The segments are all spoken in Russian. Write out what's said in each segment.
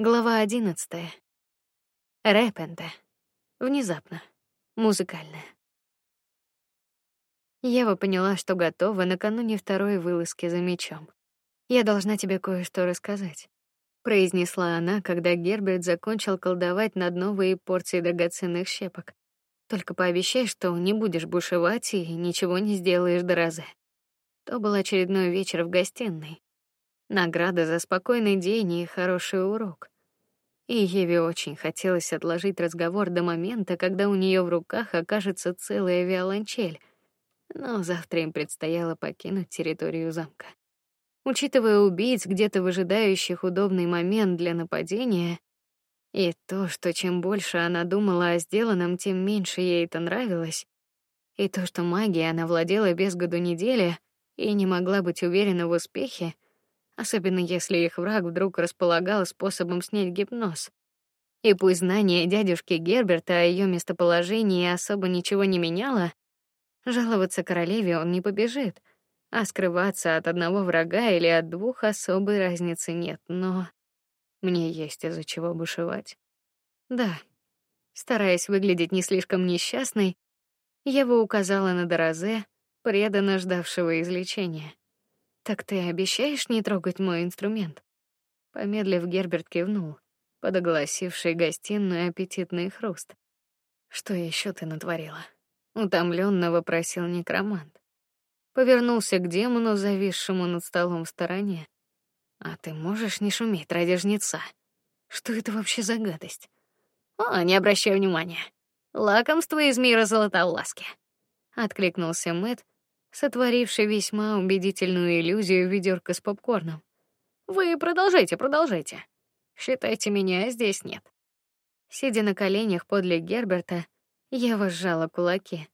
Глава одиннадцатая. Рэпенте. Внезапно. Музыкальная. Ева поняла, что готова накануне второй вылазки за мечом. Я должна тебе кое-что рассказать, произнесла она, когда Герберт закончил колдовать над новой порцией драгоценных щепок. Только пообещай, что не будешь бушевать и ничего не сделаешь до раза. То был очередной вечер в гостиной. Награда за спокойный день и хороший урок. И Еве очень хотелось отложить разговор до момента, когда у нее в руках окажется целая виолончель. Но завтра им предстояло покинуть территорию замка. Учитывая убийц, где-то выжидающих удобный момент для нападения, и то, что чем больше она думала о сделанном, тем меньше ей это нравилось, и то, что магией она владела без году недели и не могла быть уверена в успехе, особенно если их враг вдруг располагал способом снять гипноз. И пусть знание дядюшки Герберта о ее местоположении особо ничего не меняло, жаловаться королеве он не побежит, а скрываться от одного врага или от двух особой разницы нет, но мне есть из-за чего бушевать. Да. Стараясь выглядеть не слишком несчастной, Ева указала на Дорозе, преданно ждавшего излечения. Так ты обещаешь не трогать мой инструмент? Помедлив, Герберт кивнул, подогласивший гостиную аппетитный хруст. Что еще ты натворила? Утомленно вопросил некромант. Повернулся к демону, зависшему над столом в стороне. А ты можешь не шуметь ради жнеца? Что это вообще за гадость? О, не обращай внимания. Лакомство из мира золотовласки. Откликнулся Мэт, сотворивший весьма убедительную иллюзию ведерка с попкорном. Вы продолжайте, продолжайте. Считайте меня здесь нет. Сидя на коленях подле Герберта, я сжала кулаки.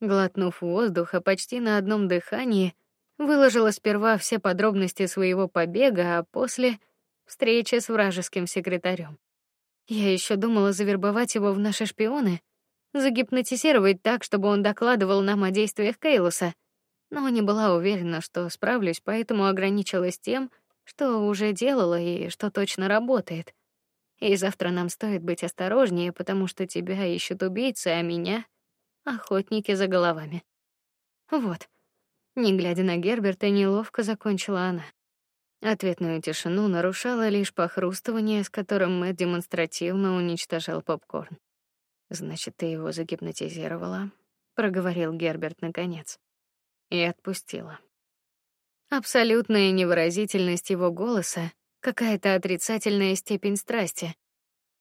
Глотнув воздуха почти на одном дыхании, выложила сперва все подробности своего побега, а после встречи с вражеским секретарем. Я еще думала завербовать его в наши шпионы, загипнотизировать так, чтобы он докладывал нам о действиях Кейлуса но не была уверена, что справлюсь, поэтому ограничилась тем, что уже делала и что точно работает. И завтра нам стоит быть осторожнее, потому что тебя ищут убийцы, а меня охотники за головами. Вот. Не глядя на Герберта, неловко закончила она. Ответную тишину нарушало лишь похрустывание, с которым Мэтт демонстративно уничтожал попкорн. Значит, ты его загипнотизировала, проговорил Герберт наконец и отпустила. Абсолютная невыразительность его голоса, какая-то отрицательная степень страсти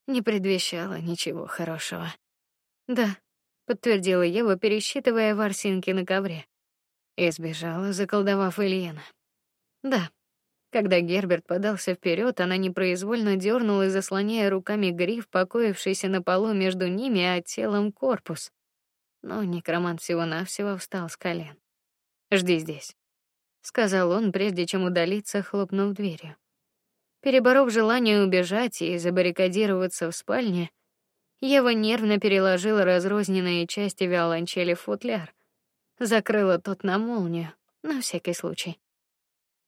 не предвещала ничего хорошего. Да, подтвердила Ева, пересчитывая ворсинки на ковре. Избежала, заколдовав Ильена. Да. Когда Герберт подался вперед, она непроизвольно дернула, заслоняя руками гриф, покоившийся на полу между ними, а телом корпус. Но некромант всего-навсего встал с колен. Жди здесь, сказал он, прежде чем удалиться, хлопнув дверью. Переборов желание убежать и забаррикадироваться в спальне, Ева нервно переложила разрозненные части виолончели в футляр, закрыла тот на молнию на всякий случай.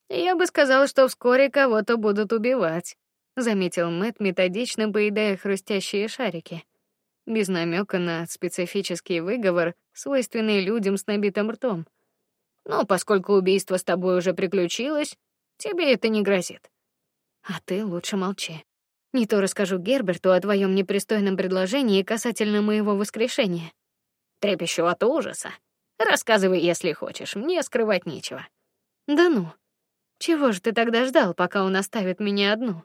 Я бы сказал, что вскоре кого-то будут убивать, заметил Мэт, методично поедая хрустящие шарики, без намека на специфический выговор, свойственный людям с набитым ртом. Но поскольку убийство с тобой уже приключилось, тебе это не грозит. А ты лучше молчи. Не то расскажу Герберту о твоем непристойном предложении касательно моего воскрешения. Трепещу от ужаса. Рассказывай, если хочешь. Мне скрывать нечего. Да ну. Чего же ты тогда ждал, пока он оставит меня одну?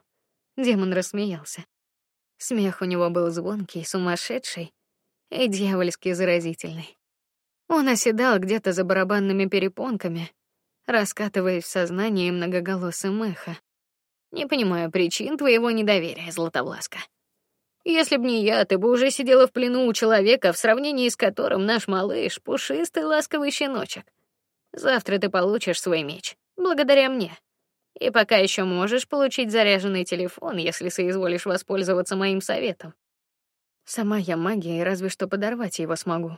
Демон рассмеялся. Смех у него был звонкий, сумасшедший и дьявольски заразительный. Он оседал где-то за барабанными перепонками, раскатываясь в сознании многоголосым эхо. Не понимаю причин твоего недоверия, Златовласка. Если б не я, ты бы уже сидела в плену у человека, в сравнении с которым наш малыш пушистый ласковый щеночек. Завтра ты получишь свой меч, благодаря мне. И пока еще можешь получить заряженный телефон, если соизволишь воспользоваться моим советом. Сама я магией разве что подорвать его смогу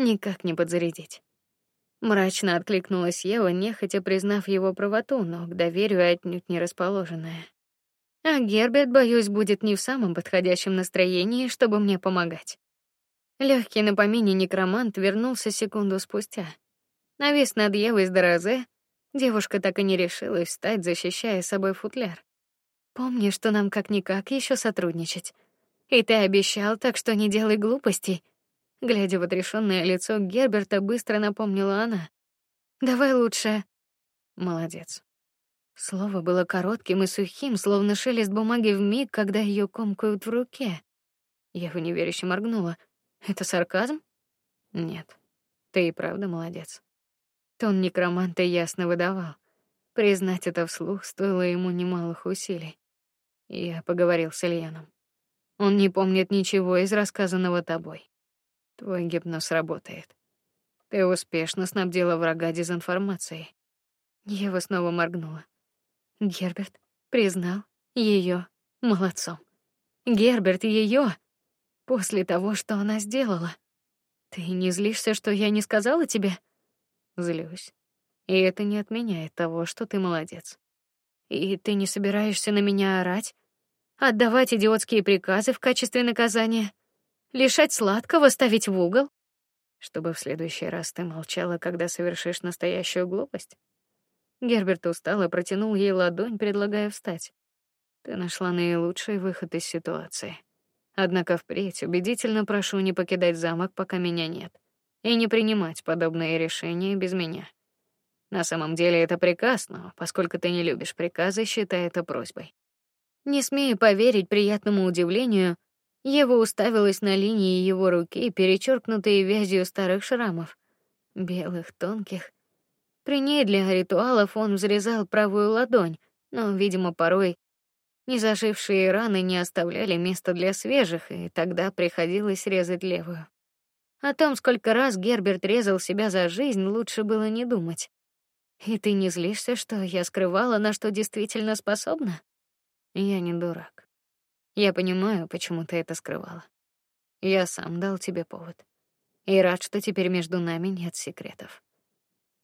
никак не подзарядить. Мрачно откликнулась Ева, нехотя признав его правоту, но к доверию отнюдь не расположенная. А Герберт, боюсь, будет не в самом подходящем настроении, чтобы мне помогать. Легкий на помине некромант вернулся секунду спустя. Навис над Евой с Дорозе. Девушка так и не решилась встать, защищая собой футляр. Помни, что нам как никак еще сотрудничать. И ты обещал, так что не делай глупостей. Глядя в отрешенное лицо Герберта, быстро напомнила она. Давай лучше. Молодец. Слово было коротким и сухим, словно шелест бумаги в миг, когда ее комкают в руке. Я в неверяще моргнула. Это сарказм? Нет. Ты и правда молодец. Тон некроманта ясно выдавал. Признать это вслух стоило ему немалых усилий. Я поговорил с Ильяном. Он не помнит ничего из рассказанного тобой. Твой гипноз работает. Ты успешно снабдила врага дезинформацией. Ева снова моргнула. Герберт признал ее молодцом. Герберт ее после того, что она сделала. Ты не злишься, что я не сказала тебе? Злюсь. И это не отменяет того, что ты молодец. И ты не собираешься на меня орать, отдавать идиотские приказы в качестве наказания, лишать сладкого, ставить в угол, чтобы в следующий раз ты молчала, когда совершишь настоящую глупость. Герберт устало протянул ей ладонь, предлагая встать. Ты нашла наилучший выход из ситуации. Однако впредь убедительно прошу не покидать замок, пока меня нет, и не принимать подобные решения без меня. На самом деле это приказ, но поскольку ты не любишь приказы, считай это просьбой. Не смея поверить приятному удивлению, Ева уставилась на линии его руки, перечеркнутые вязью старых шрамов, белых, тонких, при ней для ритуалов он взрезал правую ладонь, но, видимо, порой незажившие раны не оставляли места для свежих, и тогда приходилось резать левую. О том, сколько раз Герберт резал себя за жизнь, лучше было не думать. И ты не злишься, что я скрывала, на что действительно способна? Я не дурак. Я понимаю, почему ты это скрывала. Я сам дал тебе повод. И рад, что теперь между нами нет секретов.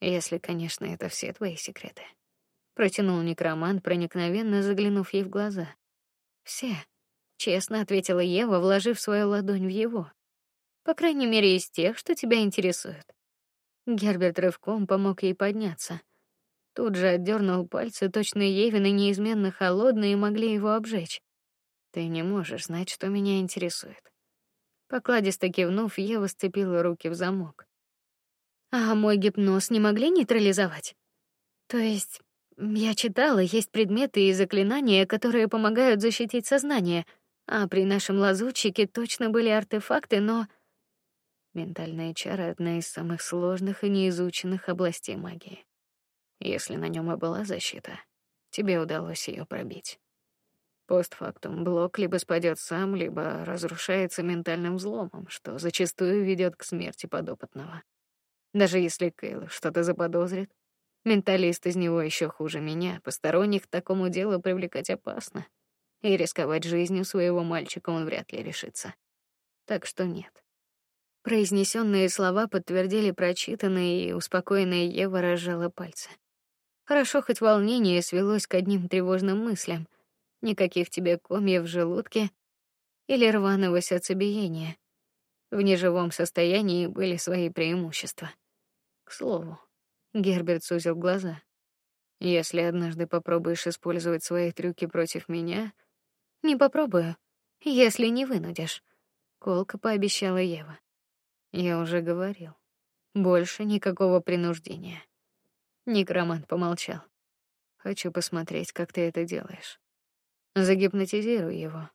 Если, конечно, это все твои секреты. Протянул некромант, проникновенно заглянув ей в глаза. Все, честно ответила Ева, вложив свою ладонь в его. По крайней мере, из тех, что тебя интересуют. Герберт рывком помог ей подняться. Тут же отдернул пальцы, точно Евины неизменно холодные могли его обжечь. Ты не можешь знать, что меня интересует. Покладисто кивнув, Ева сцепила руки в замок. А мой гипноз не могли нейтрализовать? То есть, я читала, есть предметы и заклинания, которые помогают защитить сознание, а при нашем лазутчике точно были артефакты, но ментальная чара одна из самых сложных и неизученных областей магии. Если на нем и была защита, тебе удалось ее пробить. Постфактум блок либо спадет сам, либо разрушается ментальным взломом, что зачастую ведет к смерти подопытного. Даже если Кейл что-то заподозрит, менталист из него еще хуже меня. Посторонних к такому делу привлекать опасно, и рисковать жизнью своего мальчика он вряд ли решится. Так что нет. Произнесенные слова подтвердили прочитанные, и успокоенная Ева разжала пальцы. Хорошо, хоть волнение свелось к одним тревожным мыслям. Никаких тебе комьев в желудке или рваного сердцебиения. В неживом состоянии были свои преимущества. К слову, Герберт сузил глаза. Если однажды попробуешь использовать свои трюки против меня, не попробую, если не вынудишь, колко пообещала Ева. Я уже говорил. Больше никакого принуждения. Некромант помолчал. Хочу посмотреть, как ты это делаешь. Загипнотизируй его.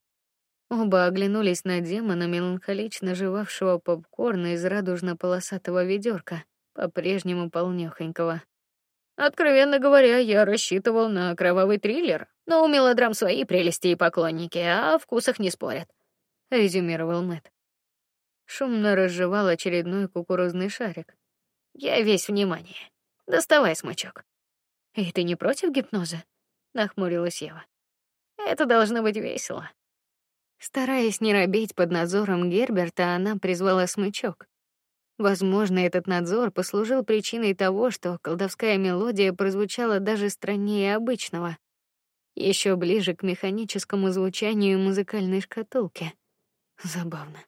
Оба оглянулись на демона, меланхолично жевавшего попкорн из радужно-полосатого ведерка по-прежнему полнёхонького. Откровенно говоря, я рассчитывал на кровавый триллер, но у мелодрам свои прелести и поклонники, а о вкусах не спорят, резюмировал Мэт. Шумно разжевал очередной кукурузный шарик. Я весь внимание. Доставай смычок. И ты не против гипноза? нахмурилась Ева. Это должно быть весело. Стараясь не робеть под надзором Герберта, она призвала смычок. Возможно, этот надзор послужил причиной того, что колдовская мелодия прозвучала даже страннее обычного. еще ближе к механическому звучанию музыкальной шкатулки. Забавно.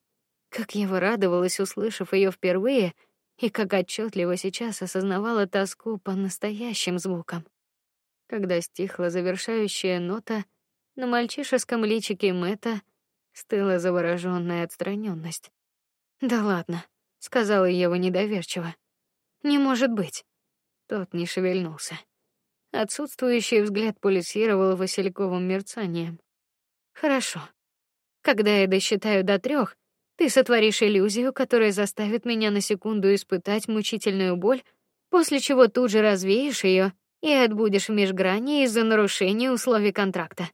Как я радовалась, услышав ее впервые, и как отчетливо сейчас осознавала тоску по настоящим звукам. Когда стихла завершающая нота, на мальчишеском личике Мэта стыла заворожённая отстраненность. Да ладно, сказала Ева недоверчиво. Не может быть. Тот не шевельнулся. Отсутствующий взгляд пульсировал васильковым мерцанием. Хорошо. Когда я досчитаю до трех, ты сотворишь иллюзию, которая заставит меня на секунду испытать мучительную боль, после чего тут же развеешь ее и отбудешь в межгрании из-за нарушения условий контракта.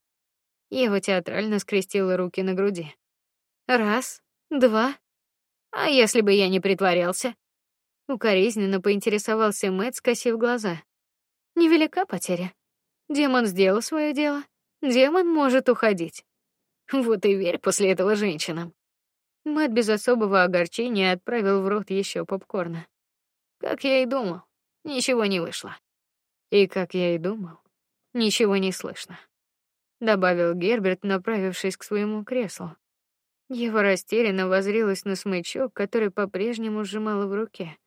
Ева театрально скрестила руки на груди. Раз, два. А если бы я не притворялся? Укоризненно поинтересовался Мэтт, скосив глаза. Невелика потеря. Демон сделал свое дело. Демон может уходить. Вот и верь после этого женщинам. Мэтт без особого огорчения отправил в рот еще попкорна. Как я и думал, ничего не вышло. И как я и думал, ничего не слышно, добавил Герберт, направившись к своему креслу. Ева растерянно воззрилась на смычок, который по-прежнему сжимала в руке.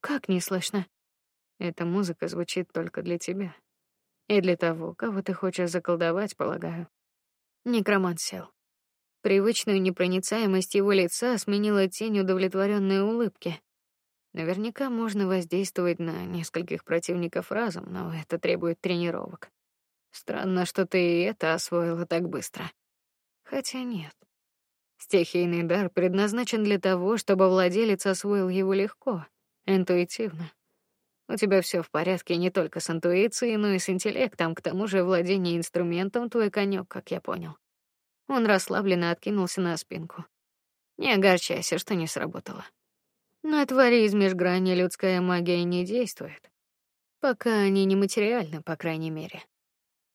Как не слышно? Эта музыка звучит только для тебя. И для того, кого ты хочешь заколдовать, полагаю. Некромант сел. Привычную непроницаемость его лица сменила тень удовлетворенной улыбки. Наверняка можно воздействовать на нескольких противников разом, но это требует тренировок. Странно, что ты и это освоила так быстро. Хотя нет. Стихийный дар предназначен для того, чтобы владелец освоил его легко, интуитивно. У тебя все в порядке не только с интуицией, но и с интеллектом. К тому же владение инструментом твой конек, как я понял. Он расслабленно откинулся на спинку. Не огорчайся, что не сработало. На твари из межграни людская магия не действует. Пока они не материальны, по крайней мере.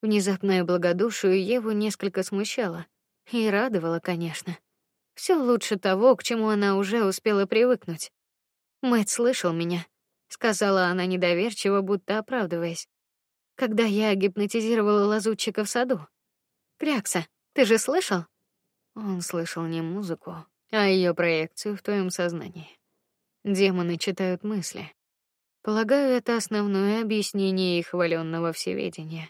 Внезапное благодушие Еву несколько смущало и радовало, конечно. Все лучше того, к чему она уже успела привыкнуть. Мэт слышал меня, сказала она недоверчиво, будто оправдываясь. Когда я гипнотизировала лазутчика в саду. Крякса, ты же слышал? Он слышал не музыку, а ее проекцию в твоем сознании. Демоны читают мысли. Полагаю, это основное объяснение их хваленного всеведения.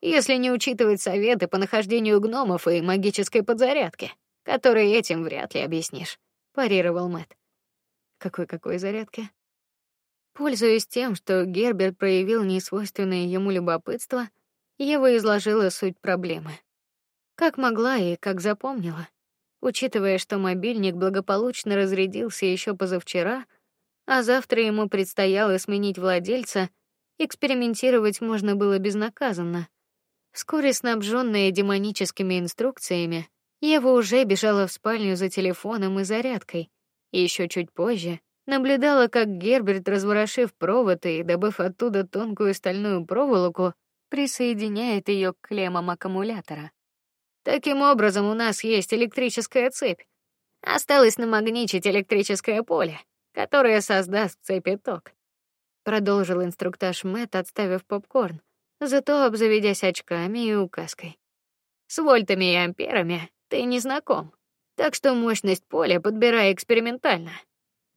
Если не учитывать советы по нахождению гномов и магической подзарядки, которые этим вряд ли объяснишь, парировал Мэт. Какой какой зарядки? Пользуясь тем, что Герберт проявил несвойственное ему любопытство, Ева изложила суть проблемы. Как могла и как запомнила. Учитывая, что мобильник благополучно разрядился еще позавчера, а завтра ему предстояло сменить владельца, экспериментировать можно было безнаказанно. Вскоре, снабженная демоническими инструкциями, Ева уже бежала в спальню за телефоном и зарядкой. Еще чуть позже наблюдала, как Герберт, разворошив провод и добыв оттуда тонкую стальную проволоку, присоединяет ее к клеммам аккумулятора. Таким образом, у нас есть электрическая цепь. Осталось намагничить электрическое поле, которое создаст в цепи ток. Продолжил инструктаж Мэт, отставив попкорн, зато обзаведясь очками и указкой. С вольтами и амперами ты не знаком, так что мощность поля подбирай экспериментально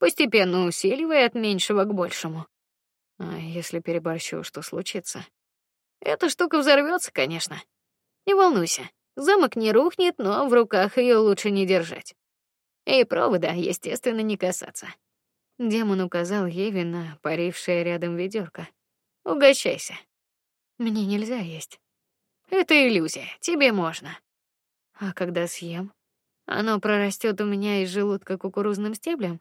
постепенно усиливая от меньшего к большему. А если переборщу, что случится? Эта штука взорвется, конечно. Не волнуйся, замок не рухнет, но в руках ее лучше не держать. И провода, естественно, не касаться. Демон указал Еве на парившее рядом ведерко. Угощайся. Мне нельзя есть. Это иллюзия, тебе можно. А когда съем, оно прорастет у меня из желудка кукурузным стеблем.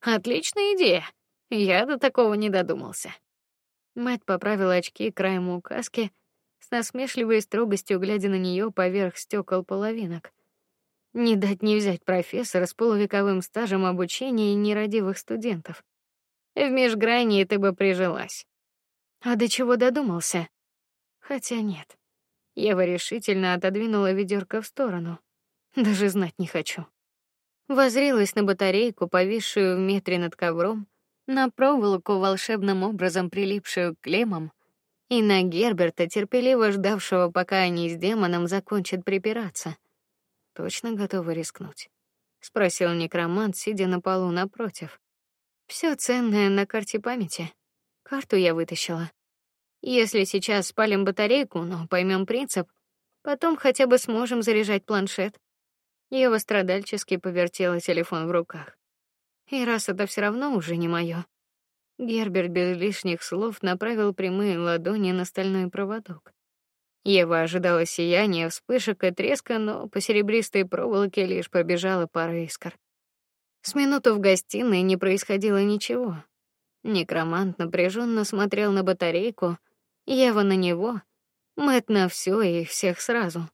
Отличная идея. Я до такого не додумался. Мэтт поправил очки краем указки, с насмешливой строгостью глядя на нее поверх стекол половинок. Не дать не взять профессора с полувековым стажем обучения и нерадивых студентов. В межгрании ты бы прижилась. А до чего додумался? Хотя нет. Ева решительно отодвинула ведерко в сторону. Даже знать не хочу возрилась на батарейку, повисшую в метре над ковром, на проволоку волшебным образом прилипшую к клеммам, и на Герберта, терпеливо ждавшего, пока они с демоном закончат припираться. Точно готовы рискнуть, спросил некромант, сидя на полу напротив. Все ценное на карте памяти. Карту я вытащила. Если сейчас спалим батарейку, но поймем принцип, потом хотя бы сможем заряжать планшет. Ева страдальчески повертела телефон в руках. И раз это все равно уже не мое, Герберт без лишних слов направил прямые ладони на стальной проводок. Ева ожидала сияния, вспышек и треска, но по серебристой проволоке лишь пробежала пара искр. С минуту в гостиной не происходило ничего. Некромант напряженно смотрел на батарейку, Ева на него, Мэт на все и всех сразу.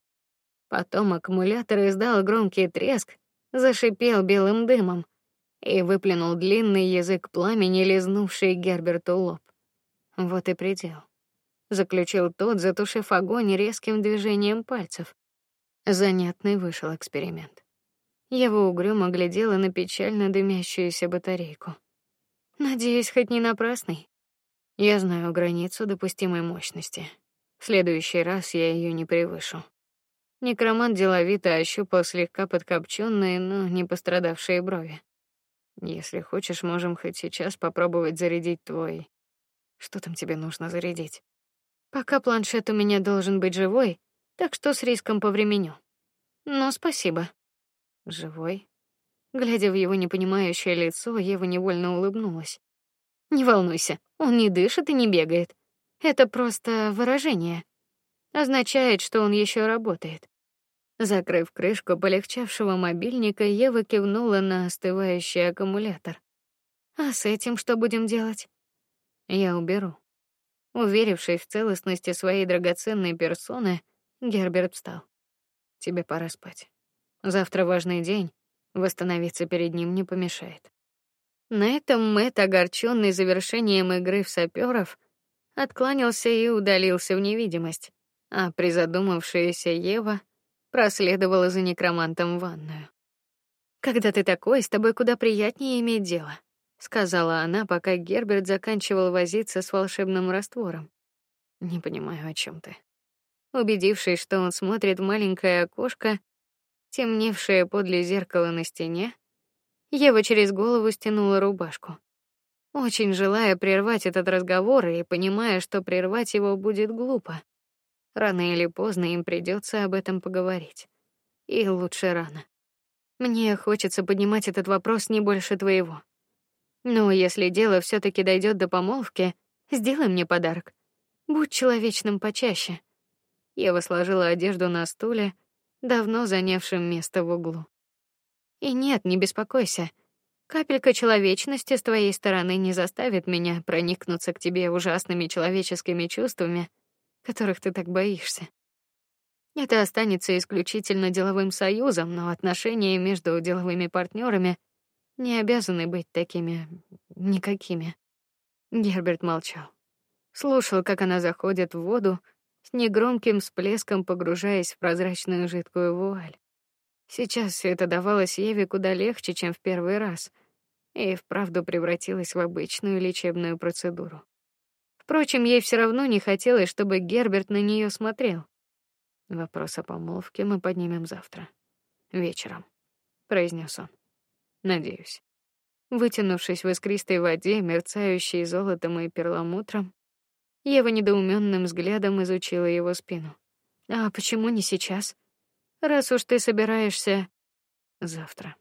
Потом аккумулятор издал громкий треск, зашипел белым дымом и выплюнул длинный язык пламени, лизнувший Герберту лоб. Вот и предел, заключил тот, затушив огонь резким движением пальцев. Занятный вышел эксперимент. Ева угрюмо глядела на печально дымящуюся батарейку. Надеюсь, хоть не напрасный. Я знаю границу допустимой мощности. В следующий раз я ее не превышу. Некромант деловито ощупал слегка подкопченные, но не пострадавшие брови. Если хочешь, можем хоть сейчас попробовать зарядить твой. Что там тебе нужно зарядить? Пока планшет у меня должен быть живой, так что с риском по времени. Но спасибо. Живой? Глядя в его непонимающее лицо, Ева невольно улыбнулась. Не волнуйся, он не дышит и не бегает. Это просто выражение. Означает, что он еще работает. Закрыв крышку полегчавшего мобильника, Ева кивнула на остывающий аккумулятор. А с этим что будем делать? Я уберу. Уверившись в целостности своей драгоценной персоны, Герберт встал. Тебе пора спать. Завтра важный день, восстановиться перед ним не помешает. На этом Мэтт, огорченный завершением игры в саперов, откланялся и удалился в невидимость, а призадумавшаяся Ева проследовала за некромантом в ванную. Когда ты такой, с тобой куда приятнее иметь дело, сказала она, пока Герберт заканчивал возиться с волшебным раствором. Не понимаю, о чем ты. Убедившись, что он смотрит в маленькое окошко, темневшее подле зеркала на стене, Ева через голову стянула рубашку. Очень желая прервать этот разговор и понимая, что прервать его будет глупо. Рано или поздно им придется об этом поговорить. И лучше рано. Мне хочется поднимать этот вопрос не больше твоего. Но если дело все таки дойдет до помолвки, сделай мне подарок. Будь человечным почаще. Ева сложила одежду на стуле, давно занявшем место в углу. И нет, не беспокойся. Капелька человечности с твоей стороны не заставит меня проникнуться к тебе ужасными человеческими чувствами которых ты так боишься. Это останется исключительно деловым союзом, но отношения между деловыми партнерами не обязаны быть такими никакими. Герберт молчал. Слушал, как она заходит в воду, с негромким всплеском погружаясь в прозрачную жидкую вуаль. Сейчас все это давалось Еве куда легче, чем в первый раз, и вправду превратилось в обычную лечебную процедуру. Впрочем, ей все равно не хотелось, чтобы Герберт на нее смотрел. Вопрос о помолвке мы поднимем завтра вечером, произнес он. Надеюсь. Вытянувшись в искристой воде, мерцающей золотом и перламутром, Ева недоуменным взглядом изучила его спину. А почему не сейчас? Раз уж ты собираешься завтра,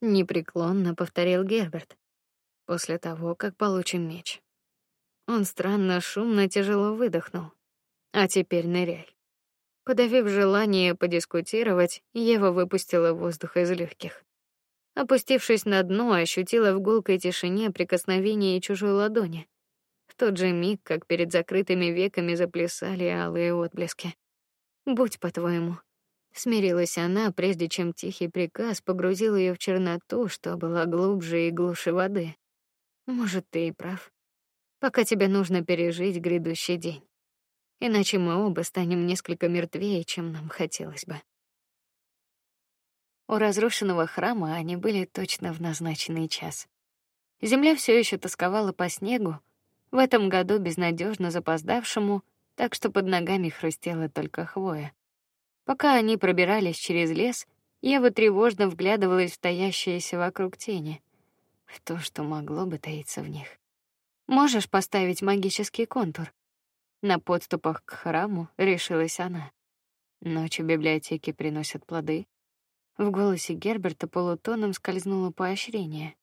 непреклонно повторил Герберт. После того, как получим меч. Он странно шумно тяжело выдохнул. А теперь ныряй. Подавив желание подискутировать, Ева выпустила воздух из легких. Опустившись на дно, ощутила в гулкой тишине прикосновение чужой ладони. В тот же миг, как перед закрытыми веками заплясали алые отблески. Будь по-твоему, смирилась она, прежде чем тихий приказ погрузил ее в черноту, что была глубже и глуше воды. Может, ты и прав пока тебе нужно пережить грядущий день. Иначе мы оба станем несколько мертвее, чем нам хотелось бы. У разрушенного храма они были точно в назначенный час. Земля все еще тосковала по снегу, в этом году безнадежно запоздавшему, так что под ногами хрустела только хвоя. Пока они пробирались через лес, Ева тревожно вглядывалась в стоящиеся вокруг тени, в то, что могло бы таиться в них. Можешь поставить магический контур? На подступах к храму решилась она. Ночью библиотеки приносят плоды. В голосе Герберта полутоном скользнуло поощрение.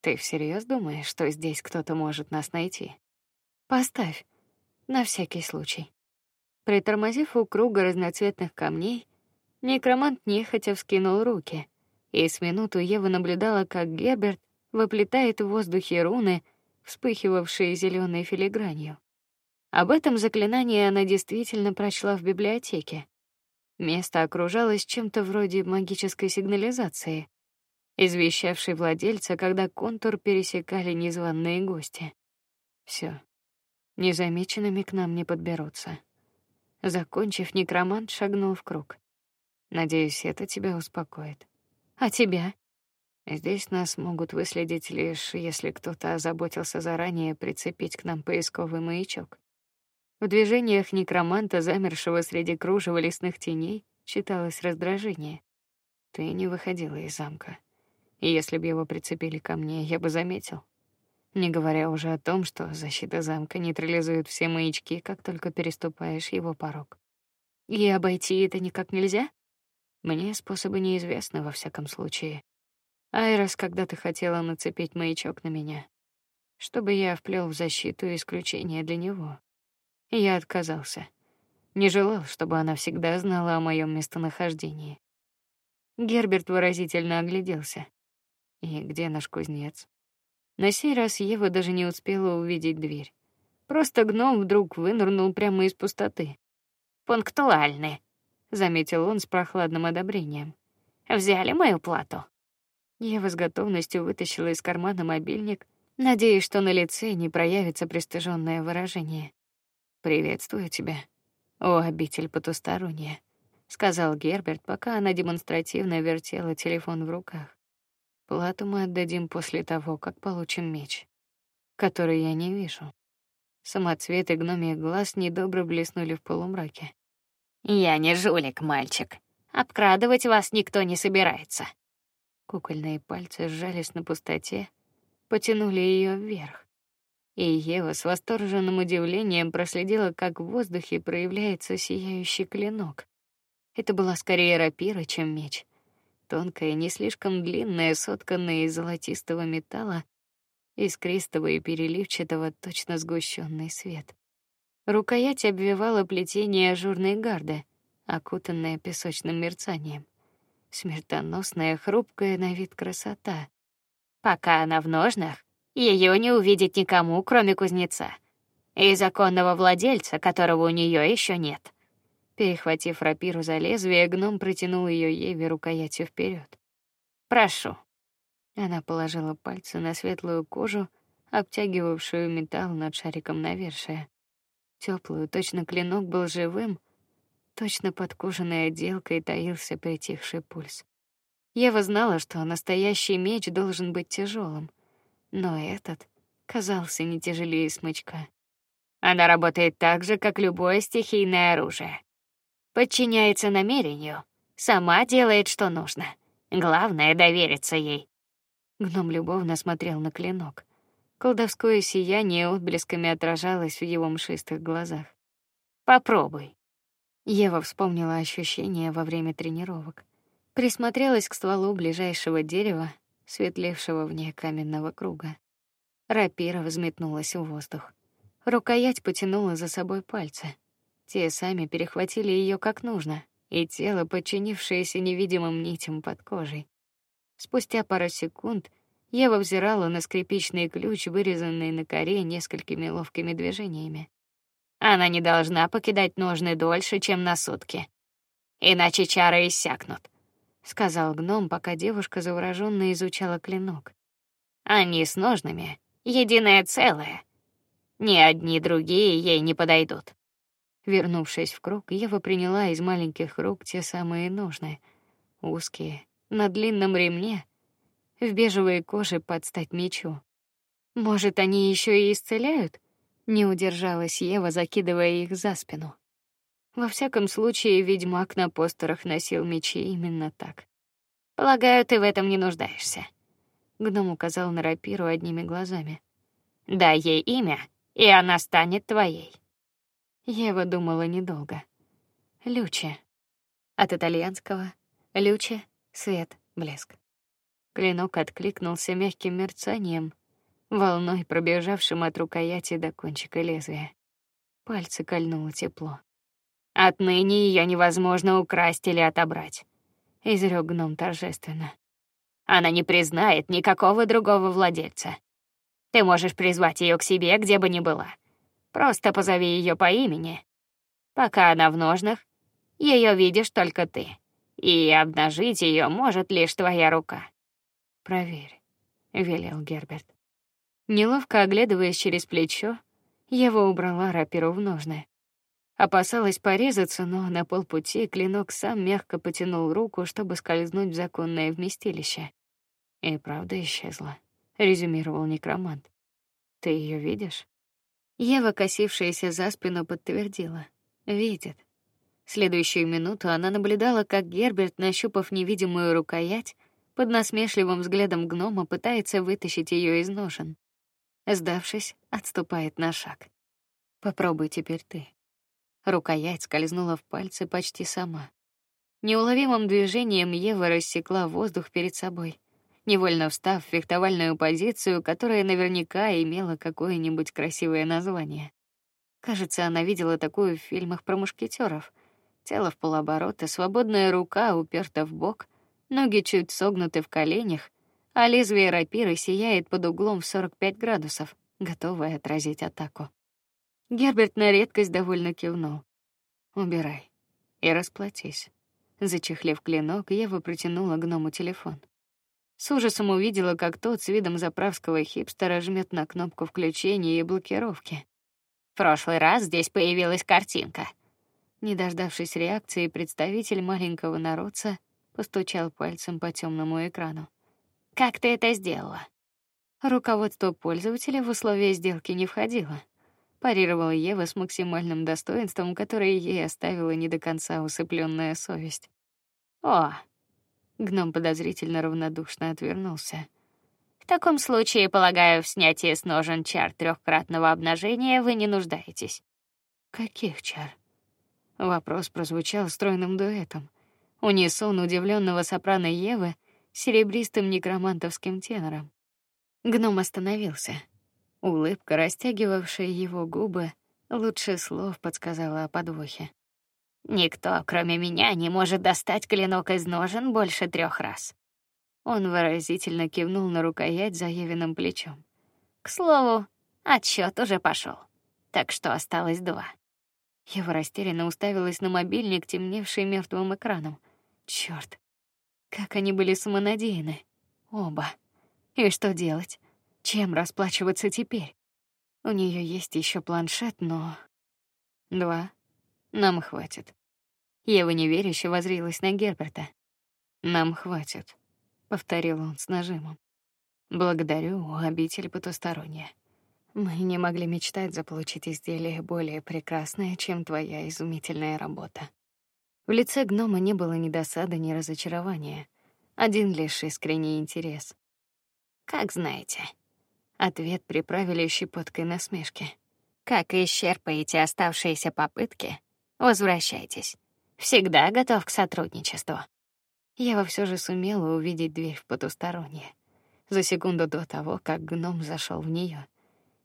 Ты всерьез думаешь, что здесь кто-то может нас найти? Поставь на всякий случай. Притормозив у круга разноцветных камней, некромант нехотя вскинул руки, и с минуту Ева наблюдала, как Герберт выплетает в воздухе руны, вспыхивавшие зеленой филигранью. Об этом заклинании она действительно прочла в библиотеке. Место окружалось чем-то вроде магической сигнализации, извещавшей владельца, когда контур пересекали незваные гости. Все. Незамеченными к нам не подберутся. Закончив, некромант шагнул в круг. Надеюсь, это тебя успокоит. А тебя? Здесь нас могут выследить лишь если кто-то озаботился заранее прицепить к нам поисковый маячок. В движениях некроманта, замершего среди кружева лесных теней, читалось раздражение. Ты не выходила из замка. И если бы его прицепили ко мне, я бы заметил. Не говоря уже о том, что защита замка нейтрализует все маячки, как только переступаешь его порог. И обойти это никак нельзя? Мне способы неизвестны во всяком случае. Айрос когда-то хотела нацепить маячок на меня, чтобы я вплел в защиту исключение для него. Я отказался. Не желал, чтобы она всегда знала о моем местонахождении. Герберт выразительно огляделся. И где наш кузнец? На сей раз Ева даже не успела увидеть дверь. Просто гном вдруг вынырнул прямо из пустоты. Пунктуальны, заметил он с прохладным одобрением. Взяли мою плату. Ева с готовностью вытащила из кармана мобильник, надеясь, что на лице не проявится пристыженное выражение. Приветствую тебя, о обитель потусторонняя, сказал Герберт, пока она демонстративно вертела телефон в руках. Плату мы отдадим после того, как получим меч, который я не вижу. Самоцветы гномьих глаз недобро блеснули в полумраке. Я не жулик, мальчик. Обкрадывать вас никто не собирается. Кукольные пальцы сжались на пустоте, потянули ее вверх и Ева с восторженным удивлением проследила, как в воздухе проявляется сияющий клинок. Это была скорее рапира, чем меч. Тонкая, не слишком длинная, сотканная из золотистого металла, искристого и переливчатого, точно сгущенный свет. Рукоять обвивала плетение ажурной гарды, окутанная песочным мерцанием. Смертоносная, хрупкая на вид красота. Пока она в ножнах, ее не увидеть никому, кроме кузнеца и законного владельца, которого у нее еще нет. Перехватив рапиру за лезвие, гном протянул ее Еве рукоятью вперед. Прошу. Она положила пальцы на светлую кожу, обтягивавшую металл над шариком навершия. Теплую, точно клинок был живым, точно под кожаной отделкой таился притихший пульс. Ева знала, что настоящий меч должен быть тяжелым но этот казался не тяжелее смычка. Она работает так же, как любое стихийное оружие. Подчиняется намерению, сама делает, что нужно. Главное довериться ей. Гном любовно смотрел на клинок. Колдовское сияние отблесками отражалось в его мшистых глазах. Попробуй. Ева вспомнила ощущения во время тренировок. Присмотрелась к стволу ближайшего дерева светлевшего вне каменного круга. Рапира взметнулась в воздух. Рукоять потянула за собой пальцы. Те сами перехватили ее как нужно, и тело, подчинившееся невидимым нитям под кожей. Спустя пару секунд Ева взирала на скрипичный ключ, вырезанный на коре несколькими ловкими движениями. Она не должна покидать ножны дольше, чем на сутки, иначе чары иссякнут сказал гном, пока девушка завороженно изучала клинок. Они с ножными единое целое. Ни одни другие ей не подойдут. Вернувшись в круг, Ева приняла из маленьких рук те самые ножны, узкие, на длинном ремне, в бежевой коже под стать мечу. Может, они еще и исцеляют? Не удержалась Ева, закидывая их за спину. Во всяком случае, ведьмак на постерах носил мечи именно так. Полагаю, ты в этом не нуждаешься. Гном указал на рапиру одними глазами. Дай ей имя, и она станет твоей. Ева думала недолго. Люче. От итальянского люче свет, блеск. Клинок откликнулся мягким мерцанием, волной пробежавшим от рукояти до кончика лезвия. Пальцы кольнуло тепло. Отныне ее невозможно украсть или отобрать, изрёк гном торжественно. Она не признает никакого другого владельца. Ты можешь призвать ее к себе, где бы ни была. Просто позови ее по имени. Пока она в ножнах, ее видишь только ты, и обнажить ее может лишь твоя рука. Проверь, велел Герберт. Неловко оглядываясь через плечо, Ева убрала рапиру в ножны. Опасалась порезаться, но на полпути клинок сам мягко потянул руку, чтобы скользнуть в законное вместилище. И правда исчезла, резюмировал некромант. Ты ее видишь? Ева, косившаяся за спину, подтвердила: видит. Следующую минуту она наблюдала, как Герберт, нащупав невидимую рукоять, под насмешливым взглядом гнома пытается вытащить ее из ножен. Сдавшись, отступает на шаг. Попробуй теперь ты. Рукоять скользнула в пальцы почти сама. Неуловимым движением Ева рассекла воздух перед собой, невольно встав в фехтовальную позицию, которая наверняка имела какое-нибудь красивое название. Кажется, она видела такую в фильмах про мушкетеров. Тело в полоборота, свободная рука уперта в бок, ноги чуть согнуты в коленях, а лезвие рапиры сияет под углом в 45 градусов, готовое отразить атаку. Герберт на редкость довольно кивнул. Убирай и расплатись. Зачехлив клинок, Ева протянула гному телефон. С ужасом увидела, как тот с видом заправского хипстера жмет на кнопку включения и блокировки. В прошлый раз здесь появилась картинка. Не дождавшись реакции, представитель маленького народца постучал пальцем по темному экрану. Как ты это сделала? Руководство пользователя в условия сделки не входило парировала Ева с максимальным достоинством, которое ей оставила не до конца усыпленная совесть. О, гном подозрительно равнодушно отвернулся. В таком случае, полагаю, в снятии с ножен чар трехкратного обнажения вы не нуждаетесь. Каких чар? Вопрос прозвучал стройным дуэтом. Унисон удивленного сопрано Евы серебристым некромантовским тенором. Гном остановился. Улыбка, растягивавшая его губы, лучше слов подсказала о подвохе. Никто, кроме меня, не может достать клинок из ножен больше трех раз. Он выразительно кивнул на рукоять за Евиным плечом. К слову, отсчет уже пошел, так что осталось два. Ева растерянно уставилась на мобильник, темневший мертвым экраном. Черт, как они были самонадеянны, оба. И что делать? Чем расплачиваться теперь? У нее есть еще планшет, но два нам хватит. Ева неверяще возрилась на Герберта. Нам хватит, повторил он с нажимом. Благодарю, обитель потусторонняя. Мы не могли мечтать заполучить изделие более прекрасное, чем твоя изумительная работа. В лице гнома не было ни досады, ни разочарования, один лишь искренний интерес. Как знаете, Ответ приправили щепоткой насмешки. Как исчерпаете оставшиеся попытки, возвращайтесь. Всегда готов к сотрудничеству. Я во все же сумела увидеть дверь в потустороннее. За секунду до того, как гном зашел в нее,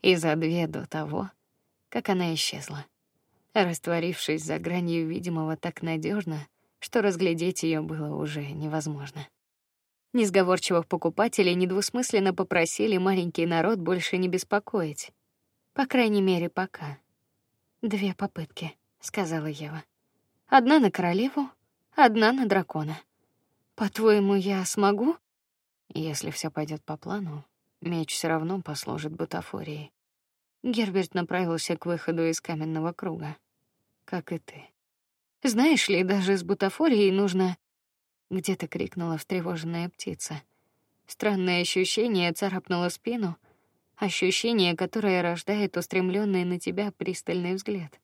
и за две до того, как она исчезла, растворившись за гранью видимого так надежно, что разглядеть ее было уже невозможно. Несговорчивых покупателей недвусмысленно попросили маленький народ больше не беспокоить. По крайней мере, пока. Две попытки, сказала Ева. Одна на королеву, одна на дракона. По-твоему, я смогу? Если все пойдет по плану, меч все равно послужит бутафорией. Герберт направился к выходу из каменного круга, как и ты. Знаешь ли, даже с бутафорией нужно где-то крикнула встревоженная птица. Странное ощущение царапнуло спину, ощущение, которое рождает устремленный на тебя пристальный взгляд.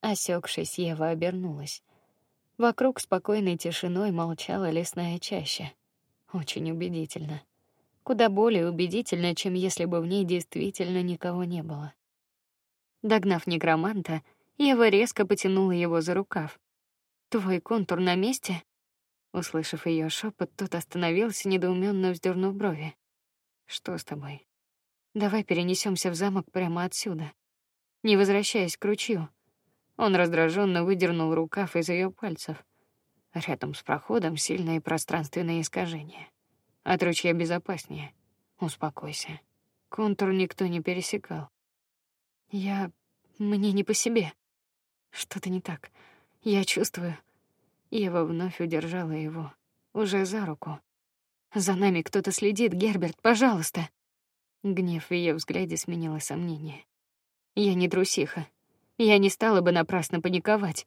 Осекшись, Ева обернулась. Вокруг спокойной тишиной молчала лесная чаща. Очень убедительно. Куда более убедительно, чем если бы в ней действительно никого не было. Догнав некроманта, Ева резко потянула его за рукав. Твой контур на месте? Услышав ее шепот, тот остановился, недоуменно вздернув брови. Что с тобой? Давай перенесемся в замок прямо отсюда, не возвращаясь к ручью. Он раздраженно выдернул рукав из ее пальцев. Рядом с проходом сильное пространственное искажение. От ручья безопаснее. Успокойся. Контур никто не пересекал. Я мне не по себе. Что-то не так. Я чувствую. Ева вновь удержала его, уже за руку. За нами кто-то следит, Герберт, пожалуйста. Гнев в ее взгляде сменило сомнение. Я не трусиха. Я не стала бы напрасно паниковать.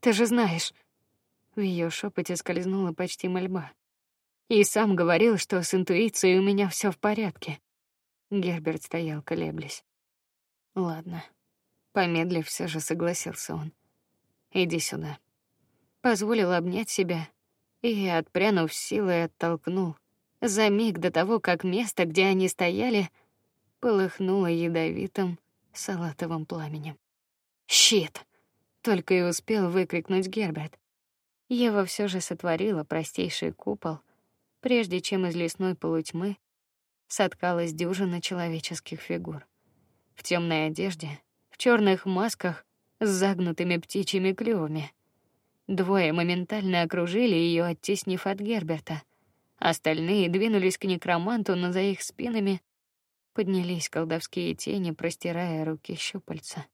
Ты же знаешь. В ее шепоте скользнула почти мольба. И сам говорил, что с интуицией у меня все в порядке. Герберт стоял, колеблясь. Ладно. Помедлив, все же согласился он. Иди сюда. Позволил обнять себя и, отпрянув силой, оттолкнул. За миг до того, как место, где они стояли, полыхнуло ядовитым салатовым пламенем. Щит! Только и успел выкрикнуть Герберт. Ева все же сотворила простейший купол, прежде чем из лесной полутьмы соткалась дюжина человеческих фигур. В темной одежде, в черных масках с загнутыми птичьими клювами. Двое моментально окружили ее, оттеснив от Герберта. Остальные двинулись к некроманту, но за их спинами поднялись колдовские тени, простирая руки щупальца.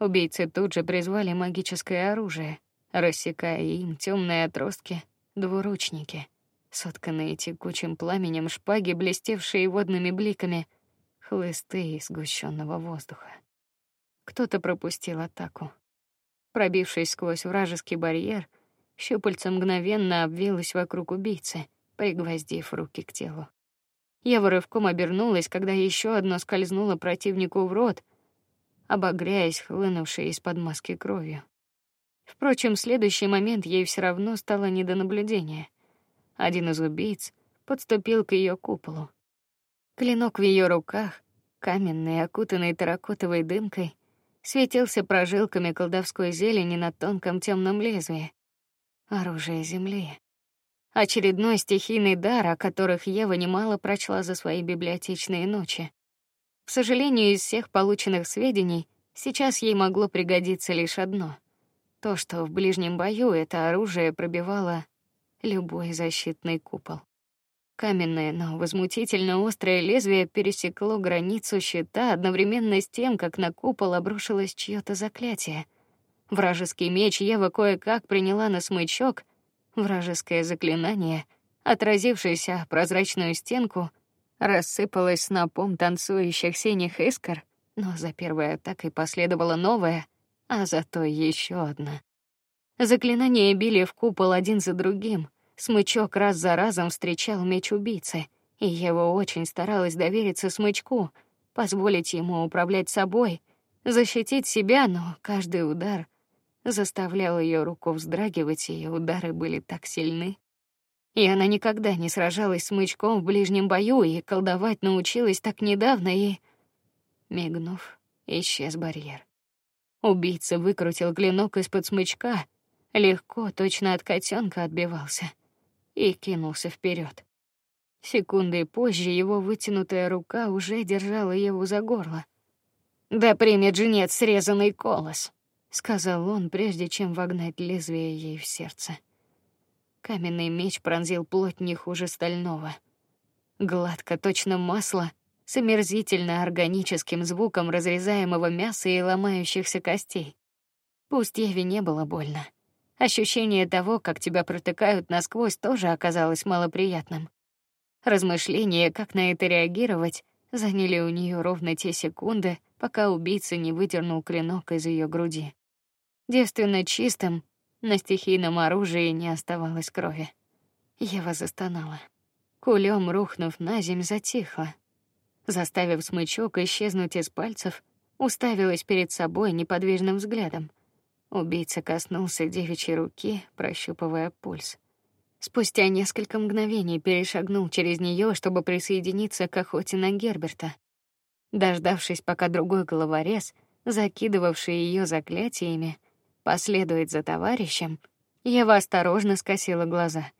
Убийцы тут же призвали магическое оружие, рассекая им темные отростки, двуручники, сотканные текучим пламенем шпаги, блестевшие водными бликами, хлысты из сгущенного воздуха. Кто-то пропустил атаку. Пробившись сквозь вражеский барьер, щупальца мгновенно обвилось вокруг убийцы, пригвоздив руки к телу. Я рывком обернулась, когда еще одно скользнуло противнику в рот, обогряясь хлынувшей из-под маски кровью. Впрочем, следующий момент ей все равно стало не до наблюдения. Один из убийц подступил к ее куполу. Клинок в ее руках, каменный, окутанный терракотовой дымкой, светился прожилками колдовской зелени на тонком темном лезвии. Оружие земли. Очередной стихийный дар, о которых Ева немало прочла за свои библиотечные ночи. К сожалению, из всех полученных сведений сейчас ей могло пригодиться лишь одно: то, что в ближнем бою это оружие пробивало любой защитный купол. Каменное, но возмутительно острое лезвие пересекло границу щита одновременно с тем, как на купол обрушилось чьё-то заклятие. Вражеский меч Ева кое-как приняла на смычок, вражеское заклинание, отразившееся прозрачную стенку, рассыпалась снопом танцующих синих искр, но за первой атакой последовала новая, а зато еще одна. Заклинания били в купол один за другим. Смычок раз за разом встречал меч убийцы, и его очень старалась довериться смычку, позволить ему управлять собой, защитить себя, но каждый удар заставлял ее руку вздрагивать, и удары были так сильны, и она никогда не сражалась с мычком в ближнем бою и колдовать научилась так недавно и мигнув, исчез барьер. Убийца выкрутил клинок из-под смычка, легко, точно от котенка отбивался и кинулся вперед. Секунды позже его вытянутая рука уже держала его за горло. Да примет жнец срезанный колос, сказал он, прежде чем вогнать лезвие ей в сердце. Каменный меч пронзил плоть не хуже стального. Гладко, точно масло, с омерзительно органическим звуком разрезаемого мяса и ломающихся костей. Пусть Еве не было больно. Ощущение того, как тебя протыкают насквозь, тоже оказалось малоприятным. Размышления, как на это реагировать, заняли у нее ровно те секунды, пока убийца не выдернул клинок из ее груди. Девственно чистым, на стихийном оружии не оставалось крови. Ева застонала. Кулем рухнув на земь, затихла. заставив смычок исчезнуть из пальцев, уставилась перед собой неподвижным взглядом. Убийца коснулся девичьей руки, прощупывая пульс. Спустя несколько мгновений перешагнул через нее, чтобы присоединиться к охоте на Герберта. Дождавшись, пока другой головорез, закидывавший ее заклятиями, последует за товарищем, Ева осторожно скосила глаза.